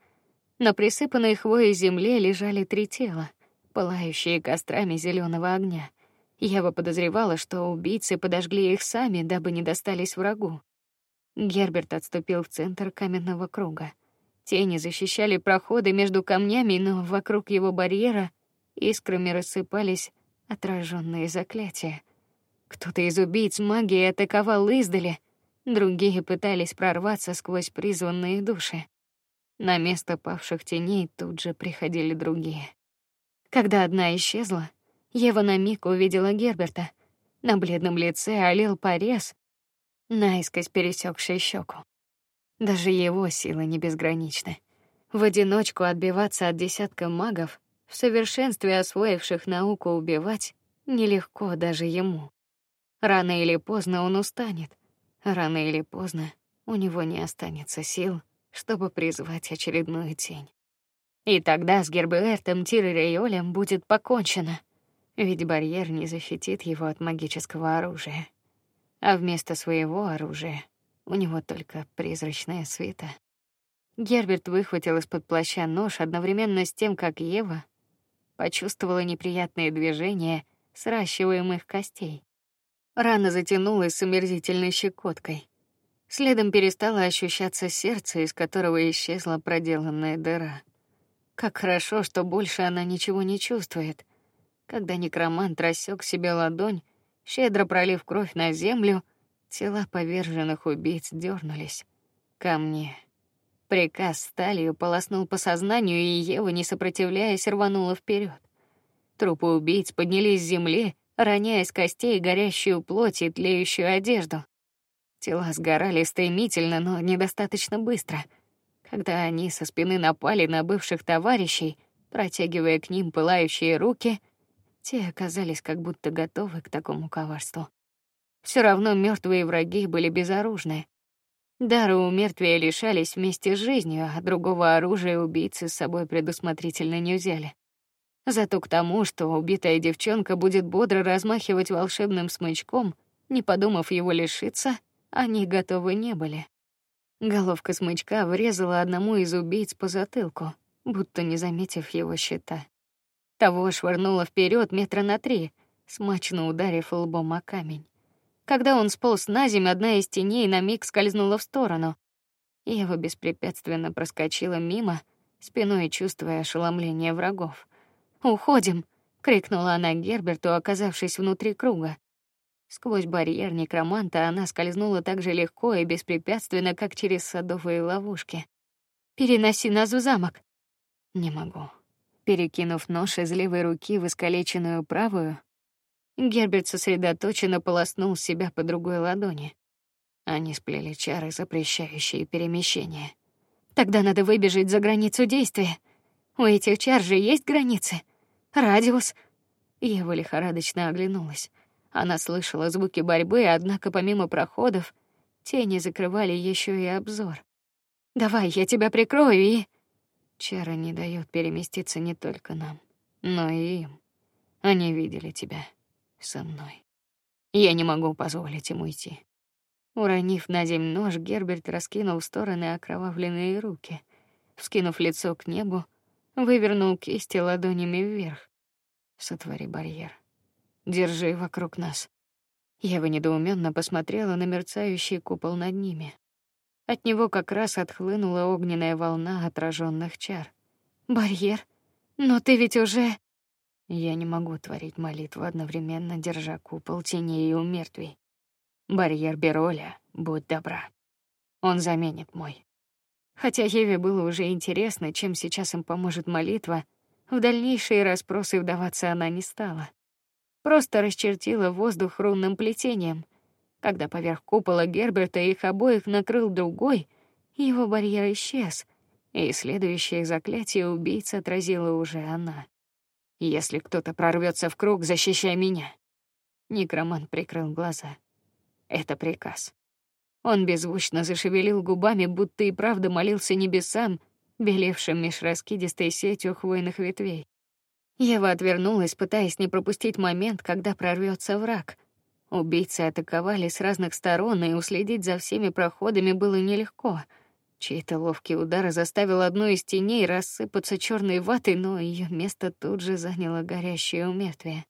На присыпанной хвоей земле лежали три тела, пылающие кострами зеленого огня. Ева подозревала, что убийцы подожгли их сами, дабы не достались врагу. Герберт отступил в центр каменного круга. Тени защищали проходы между камнями, но вокруг его барьера искрами рассыпались отраженные заклятия. Кто-то из убийц магии атаковал издали, другие пытались прорваться сквозь призванные души. На место павших теней тут же приходили другие. Когда одна исчезла, Ева на миг увидела Герберта. На бледном лице олел порез, наискось пересекший щеку. Даже его силы не безграничны. В одиночку отбиваться от десятка магов в совершенстве освоивших науку убивать, нелегко даже ему. Рано или поздно он устанет. Рано или поздно у него не останется сил, чтобы призвать очередную тень. И тогда с Гербертом Тирреолем будет покончено, ведь барьер не защитит его от магического оружия. А вместо своего оружия у него только призрачная свита. Герберт выхватил из-под плаща нож одновременно с тем, как Ева почувствовала неприятные движения сращиваемых костей. Рана затянулась с омерзительной щекоткой. Следом перестало ощущаться сердце, из которого исчезла проделанная дыра. Как хорошо, что больше она ничего не чувствует. Когда некромант рассек себе ладонь, щедро пролив кровь на землю, тела поверженных убийц дернулись ко мне. Приказ сталью полоснул по сознанию, и Ева, не сопротивляясь, рванула вперед. Трупы убийц поднялись с земли, роняя с костей горящую плоть и тлеющую одежду. Тела сгорали стремительно, но недостаточно быстро. Когда они со спины напали на бывших товарищей, протягивая к ним пылающие руки, те оказались как будто готовы к такому коварству. Все равно мертвые враги были безоружны, Дара у мертвия лишались вместе с жизнью, а другого оружия убийцы с собой предусмотрительно не взяли. Зато к тому, что убитая девчонка будет бодро размахивать волшебным смычком, не подумав его лишиться, они готовы не были. Головка смычка врезала одному из убийц по затылку, будто не заметив его щита. Того швырнуло вперед метра на три, смачно ударив лбом о камень. Когда он сполз на землю, одна из теней на миг скользнула в сторону. Ева беспрепятственно проскочила мимо, спиной чувствуя ошеломление врагов. "Уходим!" крикнула она Герберту, оказавшись внутри круга. Сквозь барьер некроманта она скользнула так же легко и беспрепятственно, как через садовые ловушки. Переноси нас в замок. Не могу. Перекинув нож из левой руки в искалеченную правую, Герберт сосредоточенно полоснул себя по другой ладони. Они сплели чары, запрещающие перемещение. Тогда надо выбежать за границу действия. У этих чар же есть границы. Радиус. Ева лихорадочно оглянулась. Она слышала звуки борьбы, однако помимо проходов тени закрывали еще и обзор. Давай, я тебя прикрою и чары не дают переместиться не только нам, но и им. Они видели тебя со мной. Я не могу позволить ему идти. Уронив на землю нож, Герберт раскинул в стороны окровавленные руки, вскинув лицо к небу, вывернул кисти ладонями вверх. Сотвори барьер. Держи вокруг нас. Я недоуменно посмотрела на мерцающий купол над ними. От него как раз отхлынула огненная волна отраженных чар. Барьер? Но ты ведь уже я не могу творить молитву одновременно, держа купол теней и умертвий. Барьер Бероля, будь добра. Он заменит мой. Хотя Еве было уже интересно, чем сейчас им поможет молитва, в дальнейшие расспросы вдаваться она не стала. Просто расчертила воздух рунным плетением. Когда поверх купола Герберта их обоих накрыл другой, его барьер исчез, и следующее заклятие убийца отразила уже она. Если кто-то прорвется в круг, защищай меня. Некромант прикрыл глаза. Это приказ. Он беззвучно зашевелил губами, будто и правда молился небесам, белевшим меж раскидистой сетью хвойных ветвей. Ева отвернулась, пытаясь не пропустить момент, когда прорвется враг. Убийцы атаковали с разных сторон, и уследить за всеми проходами было нелегко. Чей-то ловкий удар заставил одну из теней рассыпаться черной ватой, но ее место тут же заняло горящее умертвие.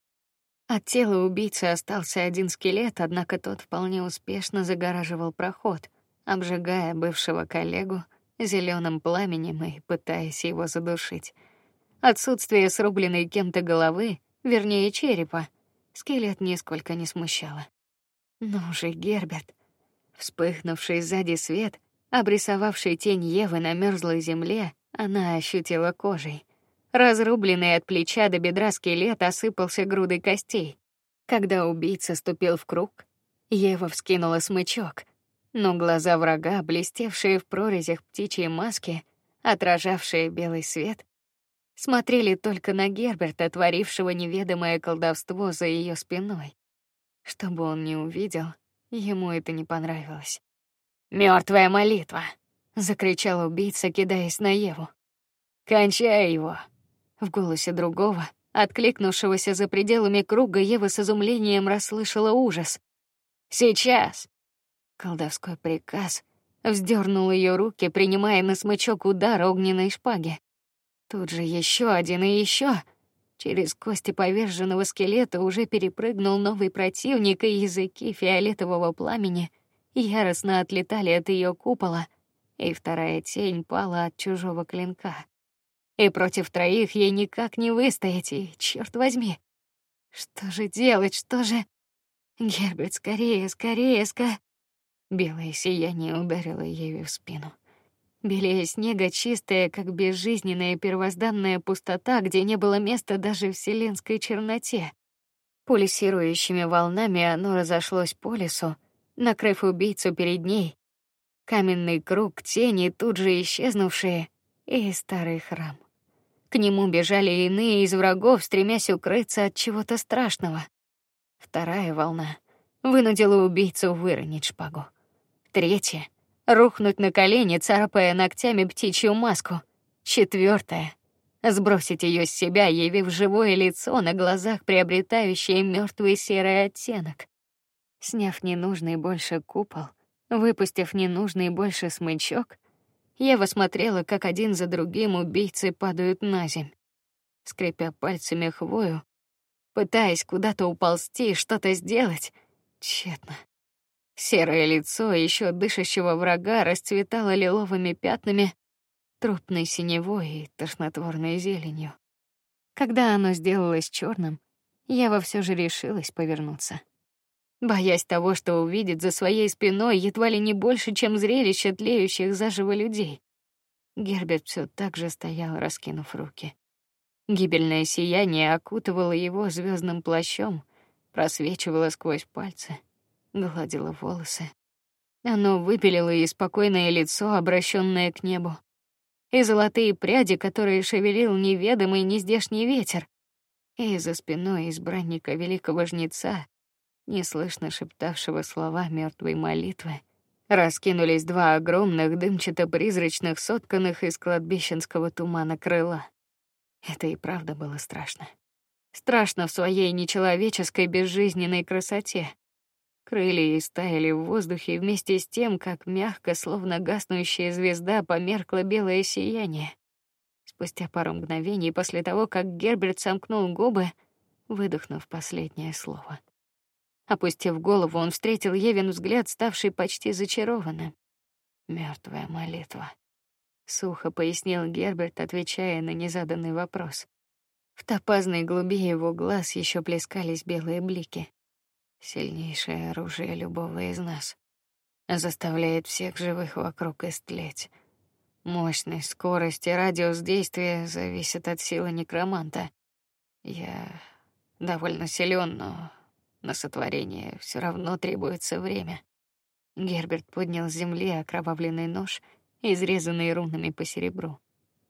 От тела убийцы остался один скелет, однако тот вполне успешно загораживал проход, обжигая бывшего коллегу зеленым пламенем и пытаясь его задушить. Отсутствие срубленной кем-то головы, вернее черепа, скелет нисколько не смущало. Но уже Герберт, вспыхнувший сзади свет, обрисовавший тень Евы на мерзлой земле, она ощутила кожей. Разрубленный от плеча до бедра скелет осыпался грудой костей. Когда убийца ступил в круг, Ева вскинула смычок, но глаза врага, блестевшие в прорезях птичьей маски, отражавшие белый свет, смотрели только на Герберта, творившего неведомое колдовство за ее спиной. Чтобы он не увидел, ему это не понравилось. Мертвая молитва, закричал убийца, кидаясь на Еву. Кончай его. В голосе другого, откликнувшегося за пределами круга, Ева с изумлением расслышала ужас. Сейчас. Колдовской приказ вздернул ее руки, принимая на смычок удар огненной шпаги. Тут же еще один и еще. Через кости поверженного скелета уже перепрыгнул новый противник, и языки фиолетового пламени яростно отлетали от ее купола, и вторая тень пала от чужого клинка. И против троих ей никак не выстоять, и черт возьми, что же делать, что же? Герберт, скорее, скорее, ска. Белое сияние ударило ей в спину белее снега, чистая, как безжизненная первозданная пустота, где не было места даже вселенской черноте. Пульсирующими волнами оно разошлось по лесу, накрыв убийцу перед ней. Каменный круг тени, тут же исчезнувшие, и старый храм. К нему бежали иные из врагов, стремясь укрыться от чего-то страшного. Вторая волна вынудила убийцу выронить шпагу. Третья — рухнуть на колени, царапая ногтями птичью маску. Четвертое — сбросить ее с себя, явив живое лицо на глазах, приобретающее мертвый серый оттенок. Сняв ненужный больше купол, выпустив ненужный больше смычок, я посмотрела, как один за другим убийцы падают на земь, скрипя пальцами хвою, пытаясь куда-то уползти, что-то сделать, тщетно. Серое лицо еще дышащего врага расцветало лиловыми пятнами, трупной синевой и тошнотворной зеленью. Когда оно сделалось черным, я во все же решилась повернуться, боясь того, что увидит за своей спиной едва ли не больше, чем зрелище тлеющих заживо людей. Герберт все так же стоял, раскинув руки. Гибельное сияние окутывало его звездным плащом, просвечивало сквозь пальцы гладила волосы. Оно выпилило и спокойное лицо, обращенное к небу, и золотые пряди, которые шевелил неведомый нездешний ветер. И за спиной избранника великого жнеца, неслышно шептавшего слова мертвой молитвы, раскинулись два огромных дымчато-призрачных, сотканных из кладбищенского тумана крыла. Это и правда было страшно. Страшно в своей нечеловеческой безжизненной красоте. Крылья истаяли в воздухе вместе с тем, как мягко, словно гаснущая звезда, померкло белое сияние. Спустя пару мгновений после того, как Герберт сомкнул губы, выдохнув последнее слово. Опустив голову, он встретил Евин взгляд, ставший почти зачарованным. Мертвая молитва. Сухо пояснил Герберт, отвечая на незаданный вопрос. В топазной глубине его глаз еще плескались белые блики сильнейшее оружие любого из нас, заставляет всех живых вокруг истлеть. Мощность, скорость и радиус действия зависят от силы некроманта. Я довольно силен, но на сотворение все равно требуется время. Герберт поднял с земли окровавленный нож, изрезанный рунами по серебру,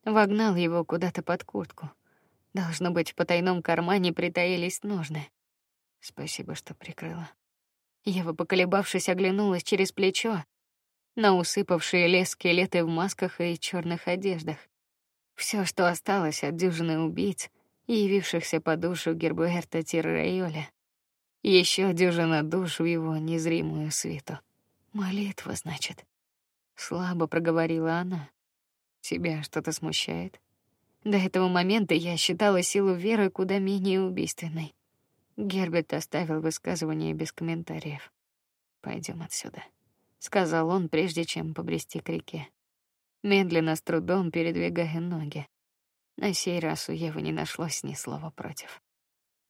вогнал его куда-то под куртку. Должно быть, в потайном кармане притаились ножны. Спасибо, что прикрыла. Ева, поколебавшись, оглянулась через плечо на усыпавшие лес скелеты в масках и черных одеждах. Все, что осталось от дюжины убийц, явившихся по душу Герберта Тиррайоля. Еще дюжина душ в его незримую свиту. Молитва, значит. Слабо проговорила она. Тебя что-то смущает? До этого момента я считала силу веры куда менее убийственной. Герберт оставил высказывание без комментариев. Пойдем отсюда, сказал он, прежде чем побрести к реке. Медленно, с трудом передвигая ноги. На сей раз у Евы не нашлось ни слова против.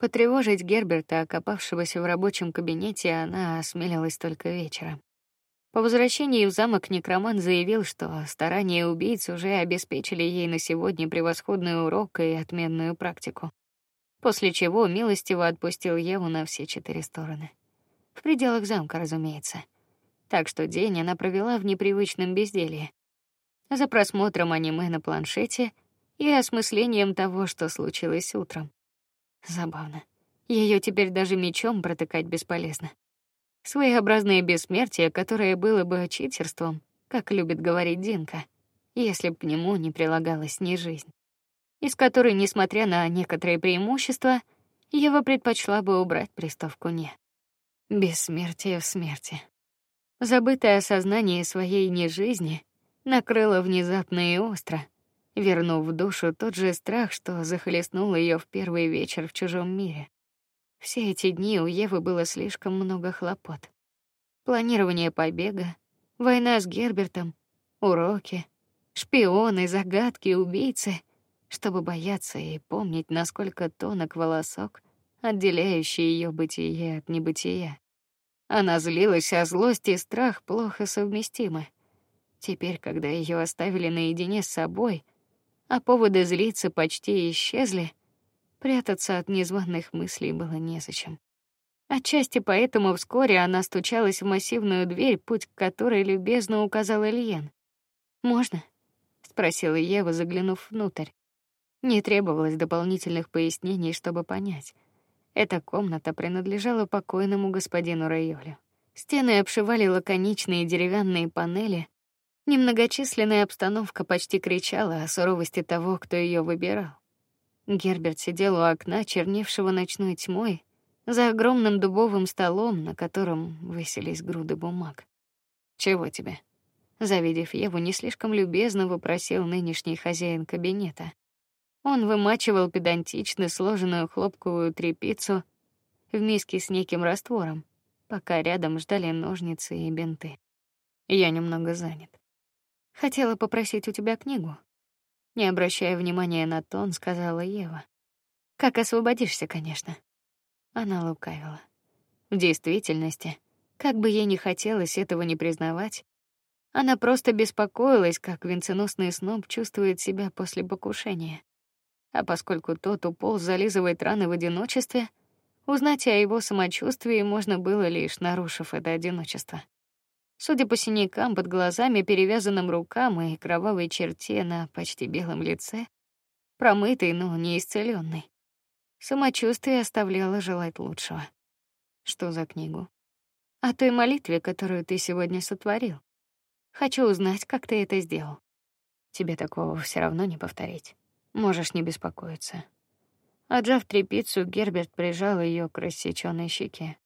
Потревожить Герберта, окопавшегося в рабочем кабинете, она осмелилась только вечером. По возвращении в замок некромант заявил, что старания убийц уже обеспечили ей на сегодня превосходный урок и отменную практику. После чего милостиво отпустил Еву на все четыре стороны. В пределах замка, разумеется. Так что день она провела в непривычном безделье. За просмотром аниме на планшете и осмыслением того, что случилось утром. Забавно. Ее теперь даже мечом протыкать бесполезно. Своеобразное бессмертие, которое было бы читерством, как любит говорить Динка, если б к нему не прилагалась ни жизнь, из которой, несмотря на некоторые преимущества, Ева предпочла бы убрать приставку не. Бессмертие в смерти. Забытое осознание своей нежизни накрыло внезапно и остро, вернув в душу тот же страх, что захлестнул ее в первый вечер в чужом мире. Все эти дни у Евы было слишком много хлопот. Планирование побега, война с Гербертом, уроки, шпионы, загадки, убийцы, чтобы бояться и помнить, насколько тонок волосок, отделяющий ее бытие от небытия. Она злилась, а злость и страх плохо совместимы. Теперь, когда ее оставили наедине с собой, а поводы злиться почти исчезли, Прятаться от незваных мыслей было незачем. Отчасти поэтому вскоре она стучалась в массивную дверь, путь к которой любезно указал Ильен. Можно? спросила Ева, заглянув внутрь. Не требовалось дополнительных пояснений, чтобы понять. Эта комната принадлежала покойному господину Райолю. Стены обшивали лаконичные деревянные панели. Немногочисленная обстановка почти кричала о суровости того, кто ее выбирал. Герберт сидел у окна, черневшего ночной тьмой, за огромным дубовым столом, на котором высились груды бумаг. Чего тебе? Завидев Еву, не слишком любезно вопросил нынешний хозяин кабинета. Он вымачивал педантично сложенную хлопковую тряпицу в миске с неким раствором, пока рядом ждали ножницы и бинты. Я немного занят. Хотела попросить у тебя книгу. Не обращая внимания на тон, сказала Ева. Как освободишься, конечно. Она лукавила. В действительности, как бы ей ни хотелось этого не признавать, она просто беспокоилась, как венценосный сноб чувствует себя после покушения. А поскольку тот уполз зализывает раны в одиночестве, узнать о его самочувствии можно было лишь нарушив это одиночество. Судя по синякам под глазами, перевязанным рукам и кровавой черте на почти белом лице, промытый, но не исцеленный, самочувствие оставляло желать лучшего. Что за книгу? О той молитве, которую ты сегодня сотворил. Хочу узнать, как ты это сделал. Тебе такого все равно не повторить. Можешь не беспокоиться. Отжав трепицу, Герберт прижал ее к рассечённой щеке.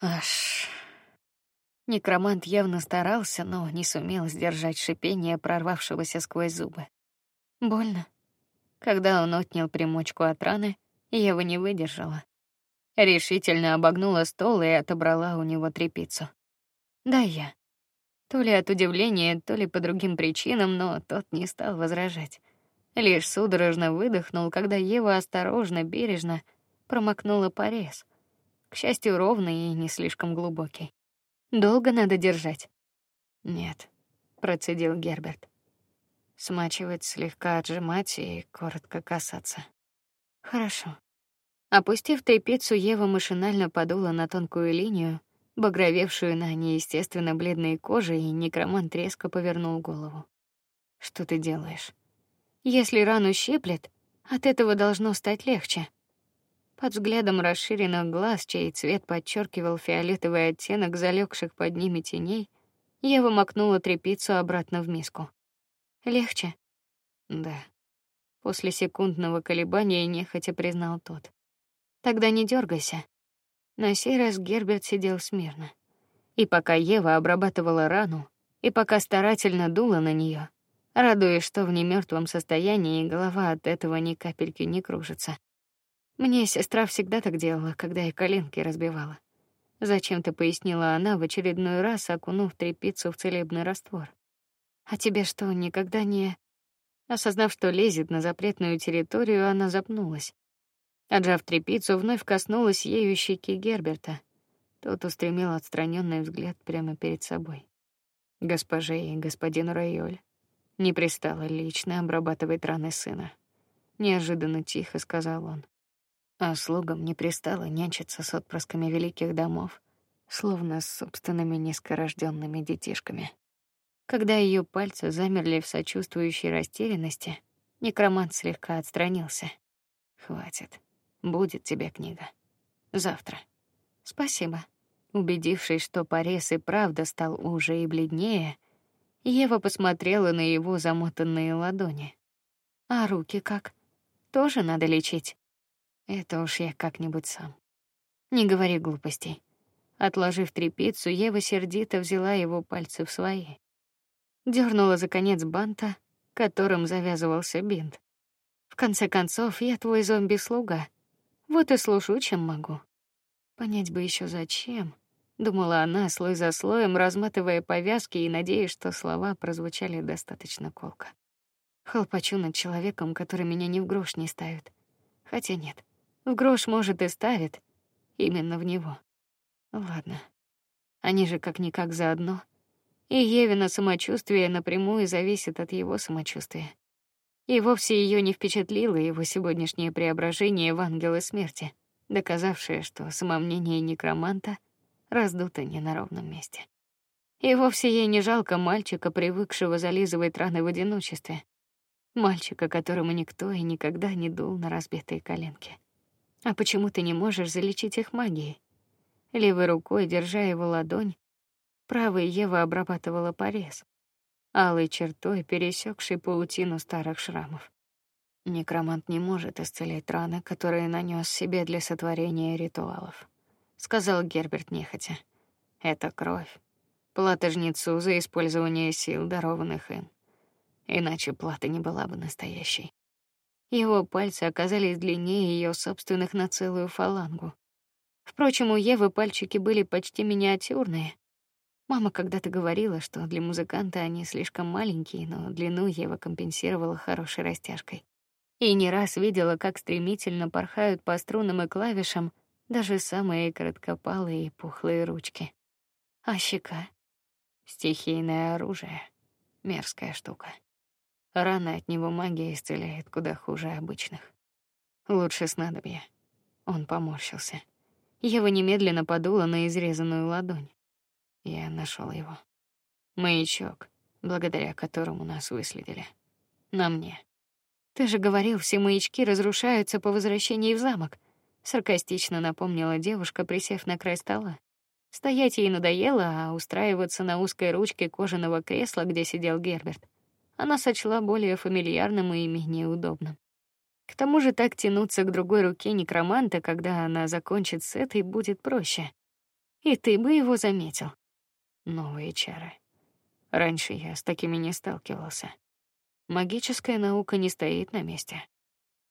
Аж Некромант явно старался, но не сумел сдержать шипение, прорвавшегося сквозь зубы. Больно. Когда он отнял примочку от раны, Ева не выдержала. Решительно обогнула стол и отобрала у него трепицу. Да я. То ли от удивления, то ли по другим причинам, но тот не стал возражать. Лишь судорожно выдохнул, когда Ева осторожно, бережно промокнула порез. К счастью, ровный и не слишком глубокий. Долго надо держать. Нет, процедил Герберт. Смачивать, слегка отжимать и коротко касаться. Хорошо. Опустив трепицу, Ева машинально подула на тонкую линию, багровевшую на неестественно бледной коже, и некромант резко повернул голову. Что ты делаешь? Если рану щиплет, От этого должно стать легче. Под взглядом расширенных глаз, чей цвет подчеркивал фиолетовый оттенок залегших под ними теней, я вымокнула трепицу обратно в миску. Легче? Да. После секундного колебания нехотя признал тот. Тогда не дергайся. На сей раз Герберт сидел смирно. И пока Ева обрабатывала рану, и пока старательно дула на нее, радуясь, что в немертвом состоянии голова от этого ни капельки не кружится. Мне сестра всегда так делала, когда я коленки разбивала. Зачем-то пояснила она в очередной раз, окунув трепицу в целебный раствор. А тебе что, никогда не Осознав, что лезет на запретную территорию, она запнулась. Отжав трепицу, вновь коснулась ею щеки Герберта. Тот устремил отстраненный взгляд прямо перед собой. Госпоже и господину Райоль не пристало лично обрабатывать раны сына. Неожиданно тихо сказал он а слугам не пристало нянчиться с отпрысками великих домов, словно с собственными низкорожденными детишками. Когда ее пальцы замерли в сочувствующей растерянности, некромант слегка отстранился. Хватит, будет тебе книга. Завтра. Спасибо. Убедившись, что порез и правда стал уже и бледнее, Ева посмотрела на его замотанные ладони. А руки как? Тоже надо лечить. Это уж я как-нибудь сам. Не говори глупостей. Отложив трепицу, Ева сердито взяла его пальцы в свои. Дёрнула за конец банта, которым завязывался бинт. В конце концов, я твой зомби-слуга. Вот и служу, чем могу. Понять бы еще зачем, думала она, слой за слоем разматывая повязки и надеясь, что слова прозвучали достаточно колко. Хлопочу над человеком, который меня ни в грош не ставит. Хотя нет. В грош, может, и ставит. Именно в него. Ладно. Они же как-никак заодно. И Евина самочувствие напрямую зависит от его самочувствия. И вовсе ее не впечатлило его сегодняшнее преображение в ангела смерти, доказавшее, что самомнение некроманта раздуто не на ровном месте. И вовсе ей не жалко мальчика, привыкшего зализывать раны в одиночестве, мальчика, которому никто и никогда не дул на разбитые коленки. А почему ты не можешь залечить их магией? Левой рукой, держа его ладонь, правой Ева обрабатывала порез, алой чертой пересекшей паутину старых шрамов. Некромант не может исцелять раны, которые нанес себе для сотворения ритуалов, сказал Герберт нехотя. Это кровь, плата жнецу за использование сил, дарованных им. Иначе плата не была бы настоящей. Его пальцы оказались длиннее ее собственных на целую фалангу. Впрочем, у Евы пальчики были почти миниатюрные. Мама когда-то говорила, что для музыканта они слишком маленькие, но длину Ева компенсировала хорошей растяжкой. И не раз видела, как стремительно порхают по струнам и клавишам даже самые короткопалые и пухлые ручки. А щека — стихийное оружие, мерзкая штука. Раны от него магия исцеляет куда хуже обычных. Лучше снадобье. Он поморщился. Ева немедленно подула на изрезанную ладонь. Я нашел его. Маячок, благодаря которому нас выследили. На мне. Ты же говорил, все маячки разрушаются по возвращении в замок. Саркастично напомнила девушка, присев на край стола. Стоять ей надоело, а устраиваться на узкой ручке кожаного кресла, где сидел Герберт, она сочла более фамильярным и менее удобным. К тому же так тянуться к другой руке некроманта, когда она закончит с этой, будет проще. И ты бы его заметил. Новые чары. Раньше я с такими не сталкивался. Магическая наука не стоит на месте.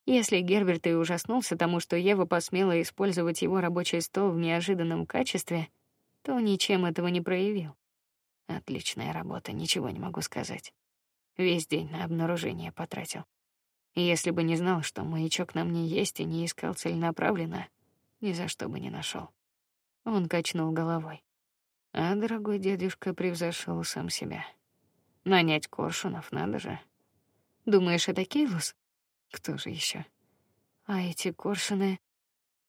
Если Герберт и ужаснулся тому, что Ева посмела использовать его рабочий стол в неожиданном качестве, то ничем этого не проявил. Отличная работа, ничего не могу сказать. Весь день на обнаружение потратил. если бы не знал, что маячок на мне есть и не искал целенаправленно, ни за что бы не нашел. Он качнул головой. А дорогой дедушка превзошел сам себя. Нанять коршунов надо же. Думаешь, это Кейлус? Кто же еще? А эти коршуны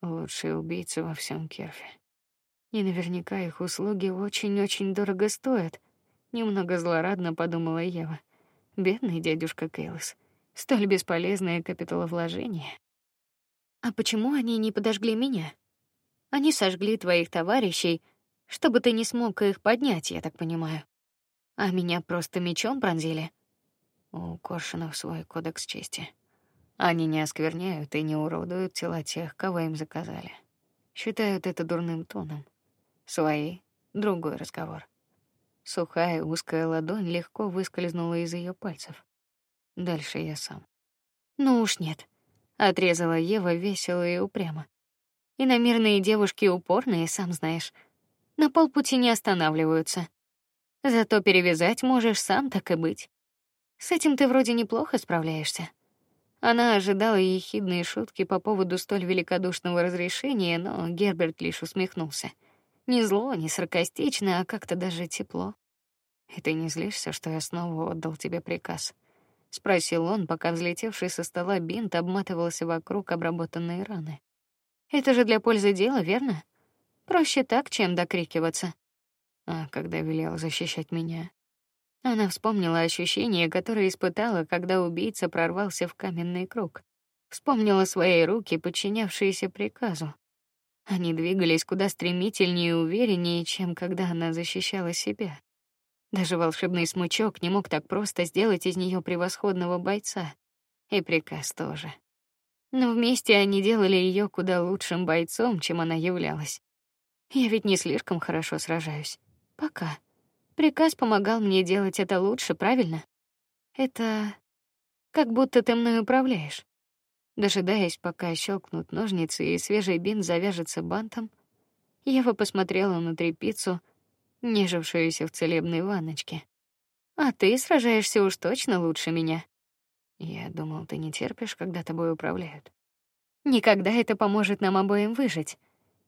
лучшие убийцы во всем Керфе. И наверняка их услуги очень-очень дорого стоят. Немного злорадно подумала Ева. Бедный дядюшка Кейлс. Столь бесполезное капиталовложение. А почему они не подожгли меня? Они сожгли твоих товарищей, чтобы ты не смог их поднять, я так понимаю. А меня просто мечом пронзили. У Коршунов свой кодекс чести. Они не оскверняют и не уродуют тела тех, кого им заказали. Считают это дурным тоном. Свои другой разговор. Сухая узкая ладонь легко выскользнула из ее пальцев. Дальше я сам. Ну уж нет, отрезала Ева весело и упрямо. И намерные девушки упорные, сам знаешь, на полпути не останавливаются. Зато перевязать можешь сам, так и быть. С этим ты вроде неплохо справляешься. Она ожидала ехидные шутки по поводу столь великодушного разрешения, но Герберт лишь усмехнулся. Не зло, не саркастично, а как-то даже тепло. "И ты не злишься, что я снова отдал тебе приказ?" спросил он, пока взлетевший со стола бинт обматывался вокруг обработанной раны. "Это же для пользы дела, верно? Проще так, чем докрикиваться." А когда велел защищать меня, она вспомнила ощущение, которое испытала, когда убийца прорвался в каменный круг. Вспомнила свои руки, подчинявшиеся приказу. Они двигались куда стремительнее и увереннее, чем когда она защищала себя. Даже волшебный смычок не мог так просто сделать из нее превосходного бойца. И приказ тоже. Но вместе они делали ее куда лучшим бойцом, чем она являлась. Я ведь не слишком хорошо сражаюсь. Пока. Приказ помогал мне делать это лучше, правильно? Это как будто ты мной управляешь. Дожидаясь, пока щелкнут ножницы и свежий бинт завяжется бантом, Ева посмотрела на трепицу, нежившуюся в целебной ванночке. А ты сражаешься уж точно лучше меня. Я думал, ты не терпишь, когда тобой управляют. Никогда это поможет нам обоим выжить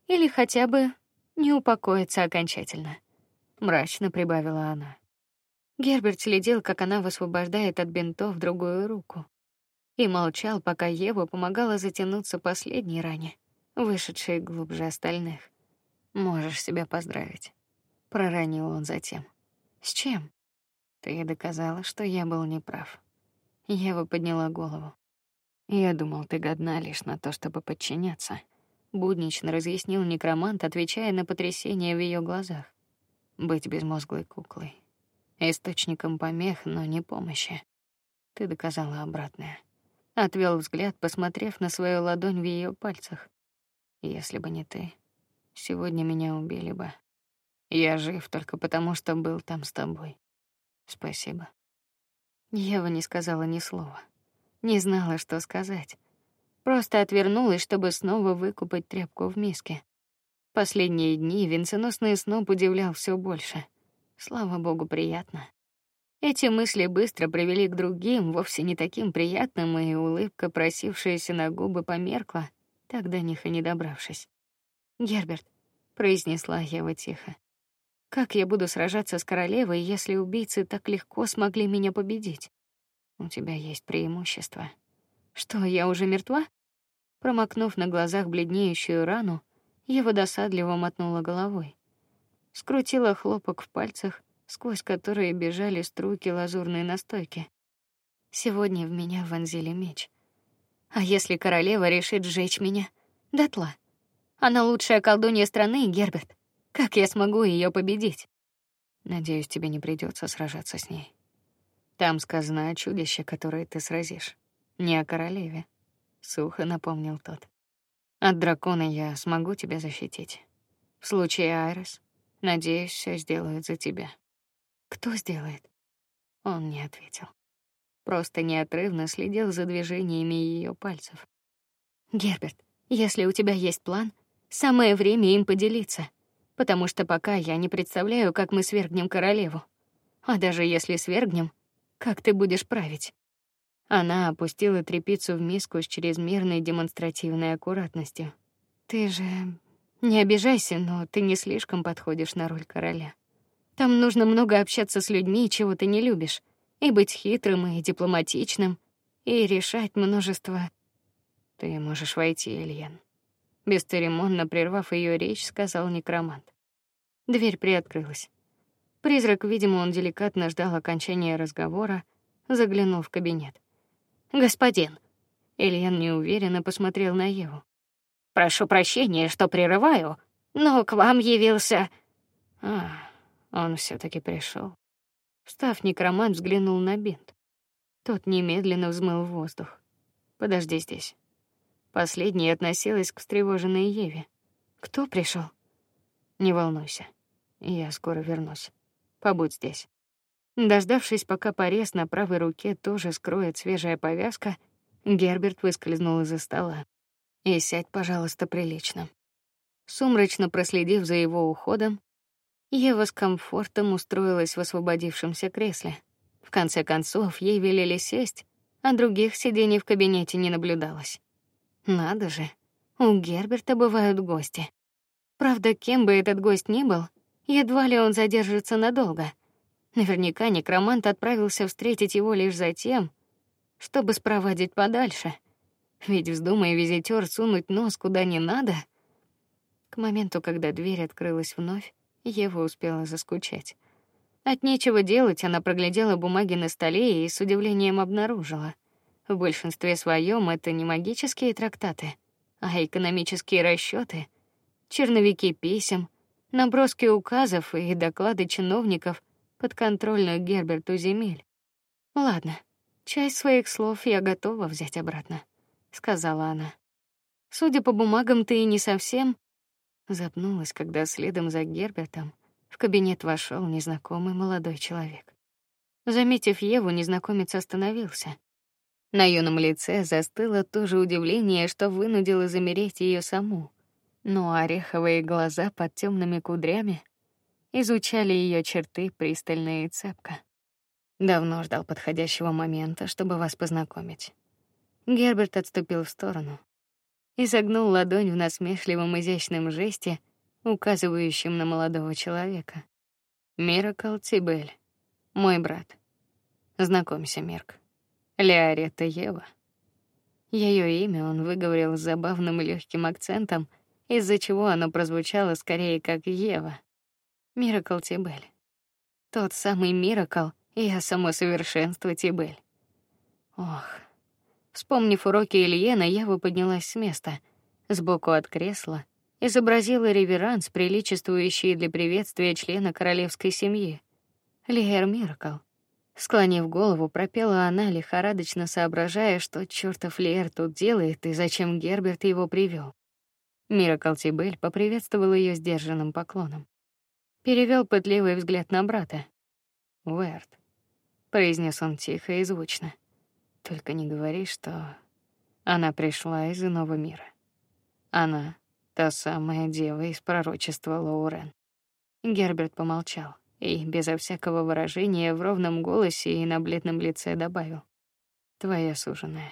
или хотя бы не упокоиться окончательно мрачно прибавила она. Герберт следил, как она высвобождает от бинтов другую руку, и молчал, пока Ева помогала затянуться последней ране, вышедшей глубже остальных. Можешь себя поздравить, проронил он затем. С чем? Ты доказала, что я был неправ. Ева подняла голову. Я думал, ты годна лишь на то, чтобы подчиняться. Буднично разъяснил некромант, отвечая на потрясение в ее глазах быть безмозглой куклой, источником помех, но не помощи. Ты доказала обратное. Отвел взгляд, посмотрев на свою ладонь в ее пальцах. Если бы не ты, сегодня меня убили бы. Я жив только потому, что был там с тобой. Спасибо. Ева не сказала ни слова, не знала, что сказать. Просто отвернулась, чтобы снова выкупать тряпку в миске. Последние дни венценосный сноп удивлял все больше. Слава богу, приятно. Эти мысли быстро привели к другим, вовсе не таким приятным, и улыбка, просившаяся на губы, померкла, так до них и не добравшись. Герберт, произнесла Ева тихо. Как я буду сражаться с королевой, если убийцы так легко смогли меня победить? У тебя есть преимущество. Что, я уже мертва? Промокнув на глазах бледнеющую рану, Ева досадливо мотнула головой. Скрутила хлопок в пальцах, сквозь которые бежали струйки лазурной настойки. Сегодня в меня вонзили меч. А если королева решит сжечь меня дотла? Она лучшая колдунья страны, Герберт. Как я смогу ее победить? Надеюсь, тебе не придется сражаться с ней. Там сказано о чудище, которое ты сразишь, не о королеве. Сухо напомнил тот. От дракона я смогу тебя защитить. В случае Айрис, надеюсь, все сделают за тебя. Кто сделает? Он не ответил. Просто неотрывно следил за движениями ее пальцев. Герберт, если у тебя есть план, самое время им поделиться, потому что пока я не представляю, как мы свергнем королеву. А даже если свергнем, как ты будешь править? Она опустила трепицу в миску с чрезмерной демонстративной аккуратностью. Ты же не обижайся, но ты не слишком подходишь на роль короля. Там нужно много общаться с людьми, чего ты не любишь, и быть хитрым и дипломатичным, и решать множество. Ты можешь войти, Ильян. Бесцеремонно прервав ее речь, сказал некромант. Дверь приоткрылась. Призрак, видимо, он деликатно ждал окончания разговора, заглянул в кабинет. господин. Ильян неуверенно посмотрел на Еву. Прошу прощения, что прерываю, но к вам явился. А, он все таки пришел. Встав, некромант взглянул на бинт. Тот немедленно взмыл в воздух. Подожди здесь. Последняя относилась к встревоженной Еве. Кто пришел? Не волнуйся. Я скоро вернусь. Побудь здесь. Дождавшись, пока порез на правой руке тоже скроет свежая повязка, Герберт выскользнул из-за стола. И сядь, пожалуйста, прилично. Сумрачно проследив за его уходом, Ева с комфортом устроилась в освободившемся кресле. В конце концов, ей велели сесть, а других сидений в кабинете не наблюдалось. Надо же, у Герберта бывают гости. Правда, кем бы этот гость ни был, едва ли он задержится надолго. Наверняка некромант отправился встретить его лишь за тем, чтобы спровадить подальше. Ведь вздумая визитёр сунуть нос куда не надо, к моменту, когда дверь открылась вновь, Ева успела заскучать. От нечего делать она проглядела бумаги на столе и с удивлением обнаружила: в большинстве своем это не магические трактаты, а экономические расчёты, черновики писем, наброски указов и доклады чиновников подконтрольных Герберту земель. Ладно, часть своих слов я готова взять обратно сказала она. Судя по бумагам, ты и не совсем запнулась, когда следом за Гербертом в кабинет вошел незнакомый молодой человек. Заметив Еву, незнакомец остановился. На юном лице застыло то же удивление, что вынудило замереть ее саму. Но ореховые глаза под темными кудрями изучали ее черты пристально и цепко. Давно ждал подходящего момента, чтобы вас познакомить. Герберт отступил в сторону и согнул ладонь в насмешливом изящном жесте, указывающем на молодого человека. Миракл Тибель, мой брат. Знакомься, Мерк. Леорета Ева. Ее имя он выговорил с забавным легким акцентом, из-за чего оно прозвучало скорее как Ева. Миракл Тибель. Тот самый Миракл и само совершенство Тибель. Ох, Вспомнив уроки Ильена, я поднялась с места, сбоку от кресла, изобразила реверанс, приличествующий для приветствия члена королевской семьи. Лиер Миракл. Склонив голову, пропела она, лихорадочно соображая, что чёртов Лиер тут делает и зачем Герберт его привёл. Миракл Тибель поприветствовал её сдержанным поклоном. Перевёл пытливый взгляд на брата. "Уэрт", произнес он тихо и звучно. Только не говори, что она пришла из иного мира. Она та самая дева из пророчества Лоурен. Герберт помолчал и безо всякого выражения в ровном голосе и на бледном лице добавил: "Твоя суженая".